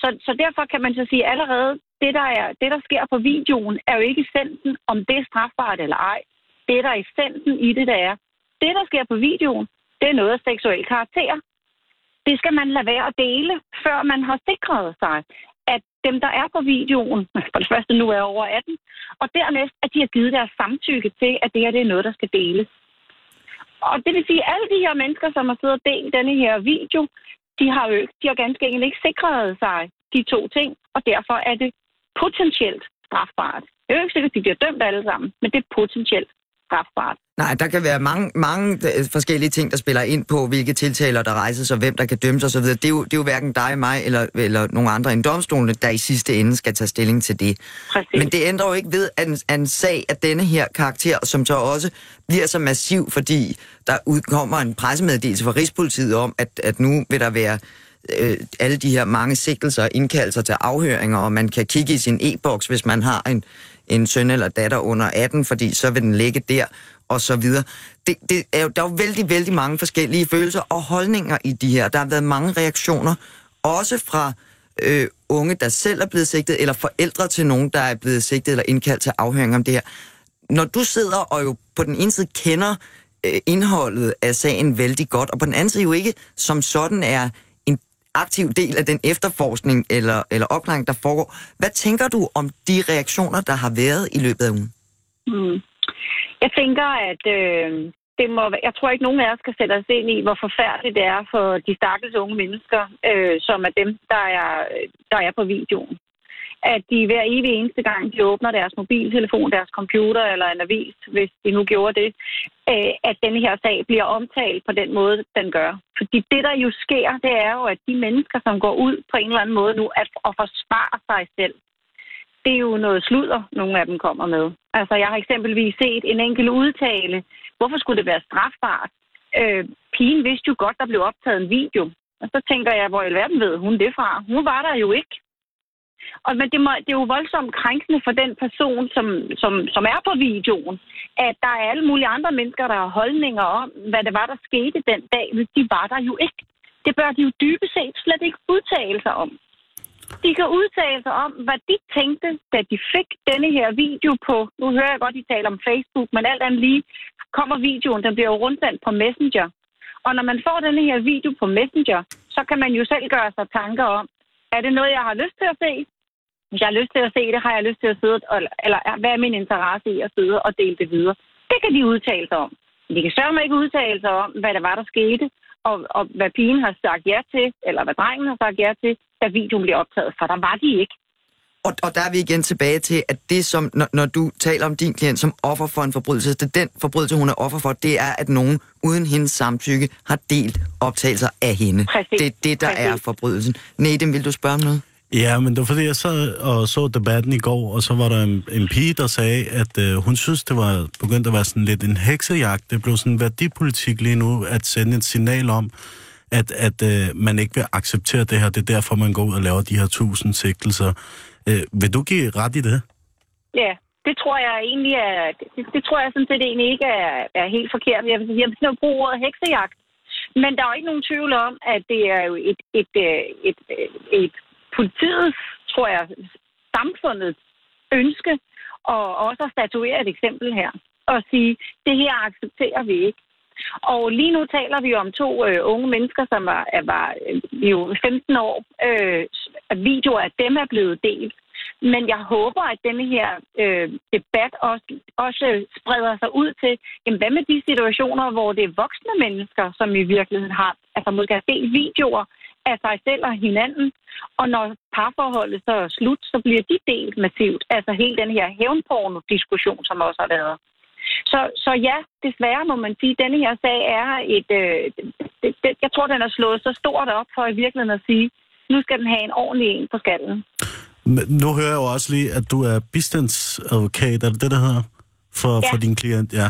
Så, så derfor kan man så sige, at allerede det der, er, det, der sker på videoen, er jo ikke essensen, om det er strafbart eller ej. Det, der er essensen i det, der er, det, der sker på videoen, det er noget af seksuel karakter. Det skal man lade være at dele, før man har sikret sig, at dem, der er på videoen, for det første nu er over 18, og dernæst, at de har givet deres samtykke til, at det her det er noget, der skal deles. Og det vil sige, at alle de her mennesker, som har siddet og delt denne her video, de har jo de har ganske enkelt ikke sikret sig de to ting, og derfor er det potentielt strafbart. Det er jo ikke sikkert, at de bliver dømt alle sammen, men det er potentielt strafbart. Nej, der kan være mange, mange øh, forskellige ting, der spiller ind på, hvilke tiltaler der rejses, og hvem der kan dømmes osv. Det er jo, det er jo hverken dig, mig eller, eller nogen andre end domstolene, der i sidste ende skal tage stilling til det. Præcis. Men det ændrer jo ikke ved, at en, at en sag af denne her karakter, som så også bliver så massiv, fordi der udkommer en pressemeddelelse fra Rigspolitiet om, at, at nu vil der være øh, alle de her mange sigtelser og indkaldelser til afhøringer, og man kan kigge i sin e-boks, hvis man har en, en søn eller datter under 18, fordi så vil den ligge der, og så videre. Det, det er jo, der er jo vældig, vældig mange forskellige følelser og holdninger i de her. Der har været mange reaktioner, også fra øh, unge, der selv er blevet sigtet, eller forældre til nogen, der er blevet sigtet eller indkaldt til afhøring om det her. Når du sidder og jo på den ene side kender øh, indholdet af sagen vældig godt, og på den anden side jo ikke som sådan er aktiv del af den efterforskning eller, eller opklaring, der foregår. Hvad tænker du om de reaktioner, der har været i løbet af ugen? Mm. Jeg tænker, at øh, det må, jeg tror ikke, nogen af os skal sætte os ind i, hvor forfærdeligt det er for de stakkels unge mennesker, øh, som er dem, der er, der er på videoen. At de hver evig eneste gang, de åbner deres mobiltelefon, deres computer eller en avis, hvis de nu gjorde det, øh, at denne her sag bliver omtalt på den måde, den gør. Fordi det, der jo sker, det er jo, at de mennesker, som går ud på en eller anden måde nu, at, at forsvare sig selv, det er jo noget sludder, nogle af dem kommer med. Altså, jeg har eksempelvis set en enkelt udtale. Hvorfor skulle det være strafbart? Øh, pigen vidste jo godt, der blev optaget en video. Og så tænker jeg, hvor i alverden ved hun det fra? Hun var der jo ikke. Og, men det, må, det er jo voldsomt krænkende for den person, som, som, som er på videoen, at der er alle mulige andre mennesker, der har holdninger om, hvad det var, der skete den dag, hvis de var der jo ikke. Det bør de jo dybest set slet ikke udtale sig om. De kan udtale sig om, hvad de tænkte, da de fik denne her video på, nu hører jeg godt, de taler om Facebook, men alt andet lige kommer videoen, den bliver jo rundsendt på Messenger. Og når man får denne her video på Messenger, så kan man jo selv gøre sig tanker om, er det noget, jeg har lyst til at se? Hvis jeg har lyst til at se det, har jeg lyst til at sidde, eller hvad er min interesse i at sidde og dele det videre? Det kan de udtale sig om. De kan sørge ikke udtale sig om, hvad der var, der skete, og, og hvad pigen har sagt ja til, eller hvad drengen har sagt ja til, da videoen bliver optaget, for der var de ikke. Og, og der er vi igen tilbage til, at det som, når, når du taler om din klient som offer for en forbrydelse, det den forbrydelse, hun er offer for, det er, at nogen uden hendes samtykke har delt optagelser af hende. Præcis. Det er det, der Præcis. er forbrydelsen. Nedim, vil du spørge om noget? Ja, men det var fordi, jeg sad og så debatten i går, og så var der en, en pige, der sagde, at øh, hun synes, det var begyndt at være sådan lidt en heksejagt. Det blev sådan en værdipolitik lige nu, at sende et signal om, at, at øh, man ikke vil acceptere det her. Det er derfor, man går ud og laver de her tusind sigtelser. Øh, vil du give ret i det? Ja, det tror jeg egentlig er, det, det tror jeg sådan set egentlig ikke er, er helt forkert. Jeg vil, jeg vil bruge ordet heksejagt. Men der er jo ikke nogen tvivl om, at det er jo et, et, øh, et, et, et politiets, tror jeg, samfundets ønske, og også at statuere et eksempel her. Og sige, det her accepterer vi ikke. Og lige nu taler vi om to øh, unge mennesker, som var, er, var øh, jo 15 år. Øh, videoer af dem er blevet delt. Men jeg håber, at denne her øh, debat også, også spreder sig ud til, jamen, hvad med de situationer, hvor det er voksne mennesker, som i virkeligheden har, altså måske har delt videoer af sig selv og hinanden, og når parforholdet så er slut, så bliver de delt massivt. Altså hele den her hævnporno-diskussion, som også har været. Så, så ja, desværre må man sige, at denne her sag er et... Øh, det, det, jeg tror, den er slået så stort op for i virkeligheden at sige, nu skal den have en ordentlig en på skallen. Nu hører jeg jo også lige, at du er bistandsadvokat, er det det, der hedder? For, Ja. for din klient, ja.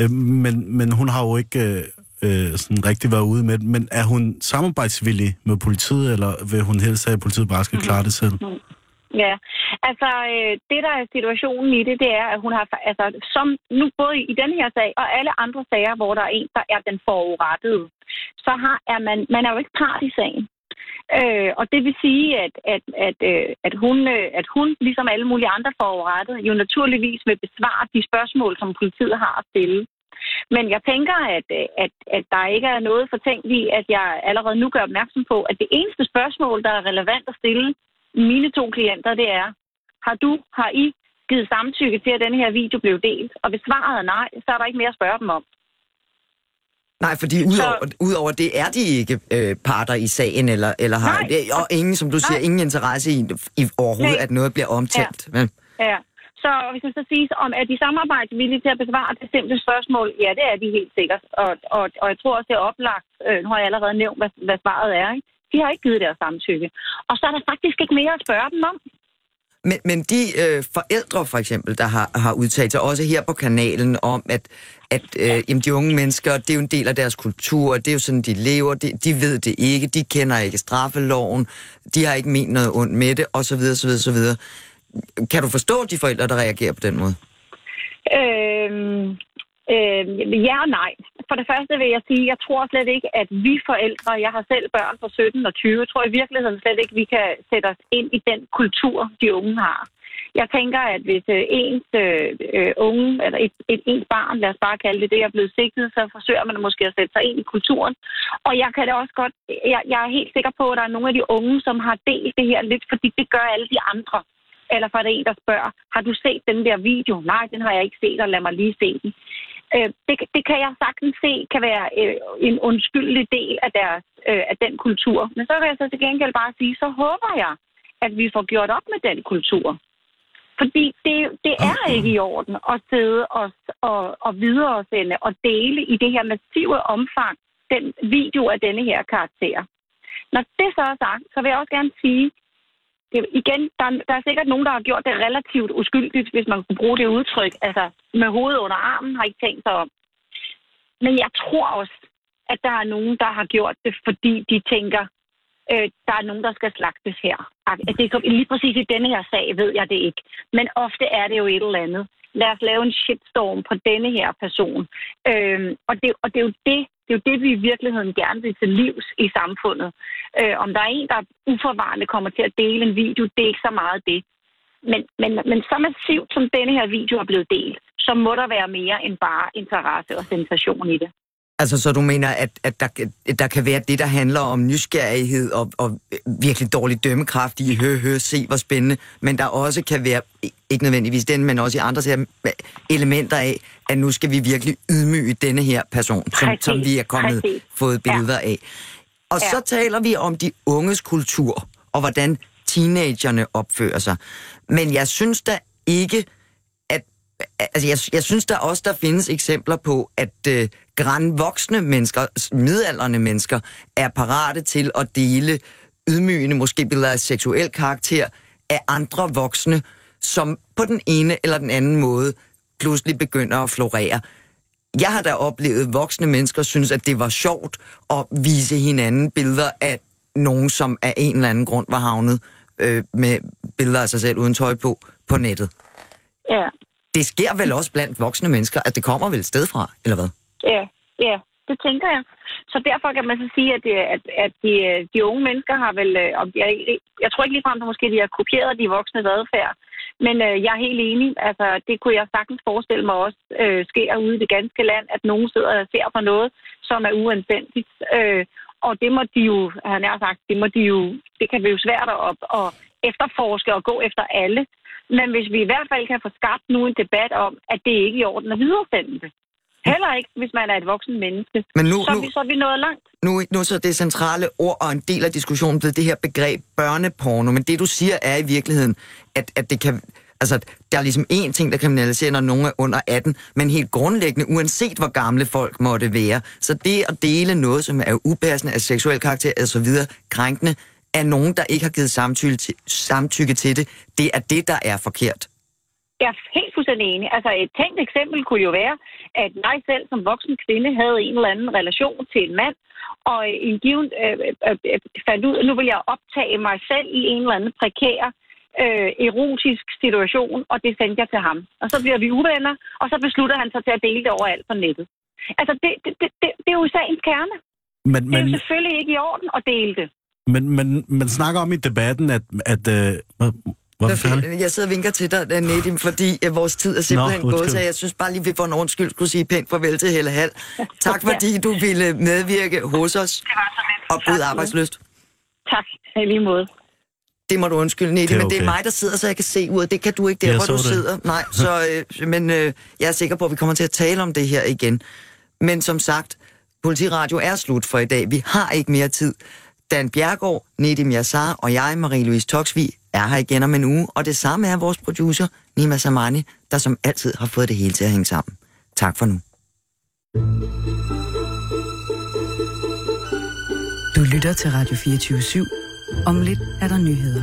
Øh, men, men hun har jo ikke øh, øh, sådan rigtig været ude med det. Men er hun samarbejdsvillig med politiet, eller vil hun helst have, at politiet bare skal klare det selv? Ja, altså øh, det der er situationen i det, det er, at hun har, altså som nu både i den her sag og alle andre sager, hvor der er en, der er den forurettede, så har, er man, man er jo ikke part i sagen. Øh, og det vil sige, at, at, at, øh, at, hun, øh, at hun, ligesom alle mulige andre forurettede, jo naturligvis vil besvare de spørgsmål, som politiet har at stille. Men jeg tænker, at, at, at der ikke er noget fortænkt i, at jeg allerede nu gør opmærksom på, at det eneste spørgsmål, der er relevant at stille mine to klienter, det er, har du, har I givet samtykke til, at denne her video blev delt? Og hvis svaret er nej, så er der ikke mere at spørge dem om. Nej, fordi udover, udover det er de ikke øh, parter i sagen, eller, eller har, Nej. det, og ingen, som du siger, Nej. ingen interesse i, i overhovedet, Nej. at noget bliver omtalt. Ja. Men, Ja. Så hvis man så siger, om er de samarbejdsvillige til at besvare det simple spørgsmål, ja, det er de helt sikkert. Og, og, og jeg tror også, det er oplagt, øh, nu har jeg allerede nævnt, hvad, hvad svaret er. Ikke? De har ikke givet deres samtykke. Og så er der faktisk ikke mere at spørge dem om. Men, men de øh, forældre for eksempel, der har, har udtalt sig også her på kanalen om, at, at øh, jamen, de unge mennesker, det er jo en del af deres kultur, det er jo sådan, de lever, de, de ved det ikke, de kender ikke straffeloven, de har ikke ment noget ondt med det, osv. osv., osv. Kan du forstå de forældre, der reagerer på den måde? Øhm, øh, ja og nej. For det første vil jeg sige, jeg tror slet ikke, at vi forældre, jeg har selv børn på 17 og 20, jeg tror i virkeligheden slet ikke, vi kan sætte os ind i den kultur, de unge har. Jeg tænker, at hvis øh, ens øh, øh, unge, eller et, et, ens barn, lad os bare kalde det det, er blevet sigtet, så forsøger man måske at sætte sig ind i kulturen. Og jeg kan det også godt, jeg, jeg er helt sikker på, at der er nogle af de unge, som har delt det her lidt, fordi det gør alle de andre. Eller for er der en, der spørger, har du set den der video? Nej, den har jeg ikke set, og lad mig lige se den. Øh, det, det kan jeg sagtens se kan være øh, en undskyldelig del af, deres, øh, af den kultur. Men så kan jeg så til gengæld bare sige, så håber jeg, at vi får gjort op med den kultur. Fordi det, det er ikke i orden at sidde og, og, og videresende og dele i det her massive omfang den video af denne her karakter. Når det så er sagt, så vil jeg også gerne sige, det, igen, der, der er sikkert nogen, der har gjort det relativt uskyldigt, hvis man kunne bruge det udtryk. Altså, med hovedet under armen har ikke tænkt sig om. Men jeg tror også, at der er nogen, der har gjort det, fordi de tænker, øh, der er nogen, der skal slagtes her. At Det er lige præcis i denne her sag, ved jeg det ikke. Men ofte er det jo et eller andet. Lad os lave en shitstorm på denne her person. Øh, og, det, og det er jo det, det er jo det, vi i virkeligheden gerne vil til livs i samfundet. Øh, om der er en, der uforvarende kommer til at dele en video, det er ikke så meget det. Men, men, men så massivt som denne her video er blevet delt, så må der være mere end bare interesse og sensation i det. Altså, så du mener, at, at der, der kan være det, der handler om nysgerrighed og, og virkelig dårlig dømmekraft i hø, hø, se hvor spændende, men der også kan være, ikke nødvendigvis den, men også i andre elementer af, at nu skal vi virkelig ydmyge denne her person, som, som vi er kommet, præcis. fået billeder ja. af. Og ja. så taler vi om de unges kultur, og hvordan teenagerne opfører sig. Men jeg synes da ikke. Altså, jeg, jeg synes der også, der findes eksempler på, at øh, grænvoksne mennesker, midalderne mennesker, er parate til at dele ydmygende, måske billeder af seksuel karakter, af andre voksne, som på den ene eller den anden måde pludselig begynder at florere. Jeg har da oplevet, at voksne mennesker synes, at det var sjovt at vise hinanden billeder af nogen, som af en eller anden grund var havnet øh, med billeder af sig selv uden tøj på, på nettet. Ja. Det sker vel også blandt voksne mennesker, at det kommer vel et sted fra, eller hvad? Ja, ja, det tænker jeg. Så derfor kan man så sige, at, øh, at, at de, øh, de unge mennesker har vel... Øh, og jeg, jeg tror ikke ligefrem, at måske de har kopieret de voksne adfærd, men øh, jeg er helt enig. Altså, det kunne jeg sagtens forestille mig også øh, sker ude i det ganske land, at nogen sidder og ser på noget, som er uanstændigt. Øh, og det må de jo, han har sagt, det må de jo, det kan være jo svært at, at efterforske og gå efter alle. Men hvis vi i hvert fald kan få skabt nu en debat om, at det ikke er i orden at videresende det, Heller ikke, hvis man er et voksen menneske. Men nu, så, nu, vi, så er vi nået langt. Nu, nu så det centrale ord og en del af diskussionen blevet det her begreb børneporno. Men det, du siger, er i virkeligheden, at, at det kan... Altså, der er ligesom én ting, der kriminaliserer, når nogen er under 18, men helt grundlæggende, uanset hvor gamle folk måtte være. Så det at dele noget, som er upassende af seksuel karakter osv., krænkende, af nogen, der ikke har givet samtykke til, samtykke til det, det er det, der er forkert. Jeg er helt fuldstændig enig. Altså et tænkt eksempel kunne jo være, at jeg selv som voksen kvinde havde en eller anden relation til en mand, og en given øh, øh, øh, fandt ud, at nu vil jeg optage mig selv i en eller anden prekær øh, erotisk situation, og det sendte jeg til ham. Og så bliver vi uvenner, og så beslutter han sig til at dele det overalt på nettet. Altså det, det, det, det, det er jo sagens kerne. Men, det er men... jo selvfølgelig ikke i orden at dele det. Men, men man snakker om i debatten, at, at øh, Hvorfor jeg sidder og vinker til dig, Nedim, fordi at vores tid er simpelthen Nå, gået, så jeg synes bare lige, vi for en undskyld skulle sige pænt farvel til Helle Hall. Tak fordi du ville medvirke hos os, og god arbejdsløst. Tak, i lige måde. Det må du undskylde, Nedim, okay. men det er mig, der sidder, så jeg kan se ud. Det kan du ikke der, jeg hvor du det. sidder. Nej, så, øh, men øh, jeg er sikker på, at vi kommer til at tale om det her igen. Men som sagt, Politiradio er slut for i dag. Vi har ikke mere tid. Dan Bjergård, Nedim Yassar og jeg, Marie-Louise Toksvi, er her igen om en uge, og det samme er vores producer, Nima Samani, der som altid har fået det hele til at hænge sammen. Tak for nu. Du lytter til Radio 24 /7. Om lidt er der nyheder.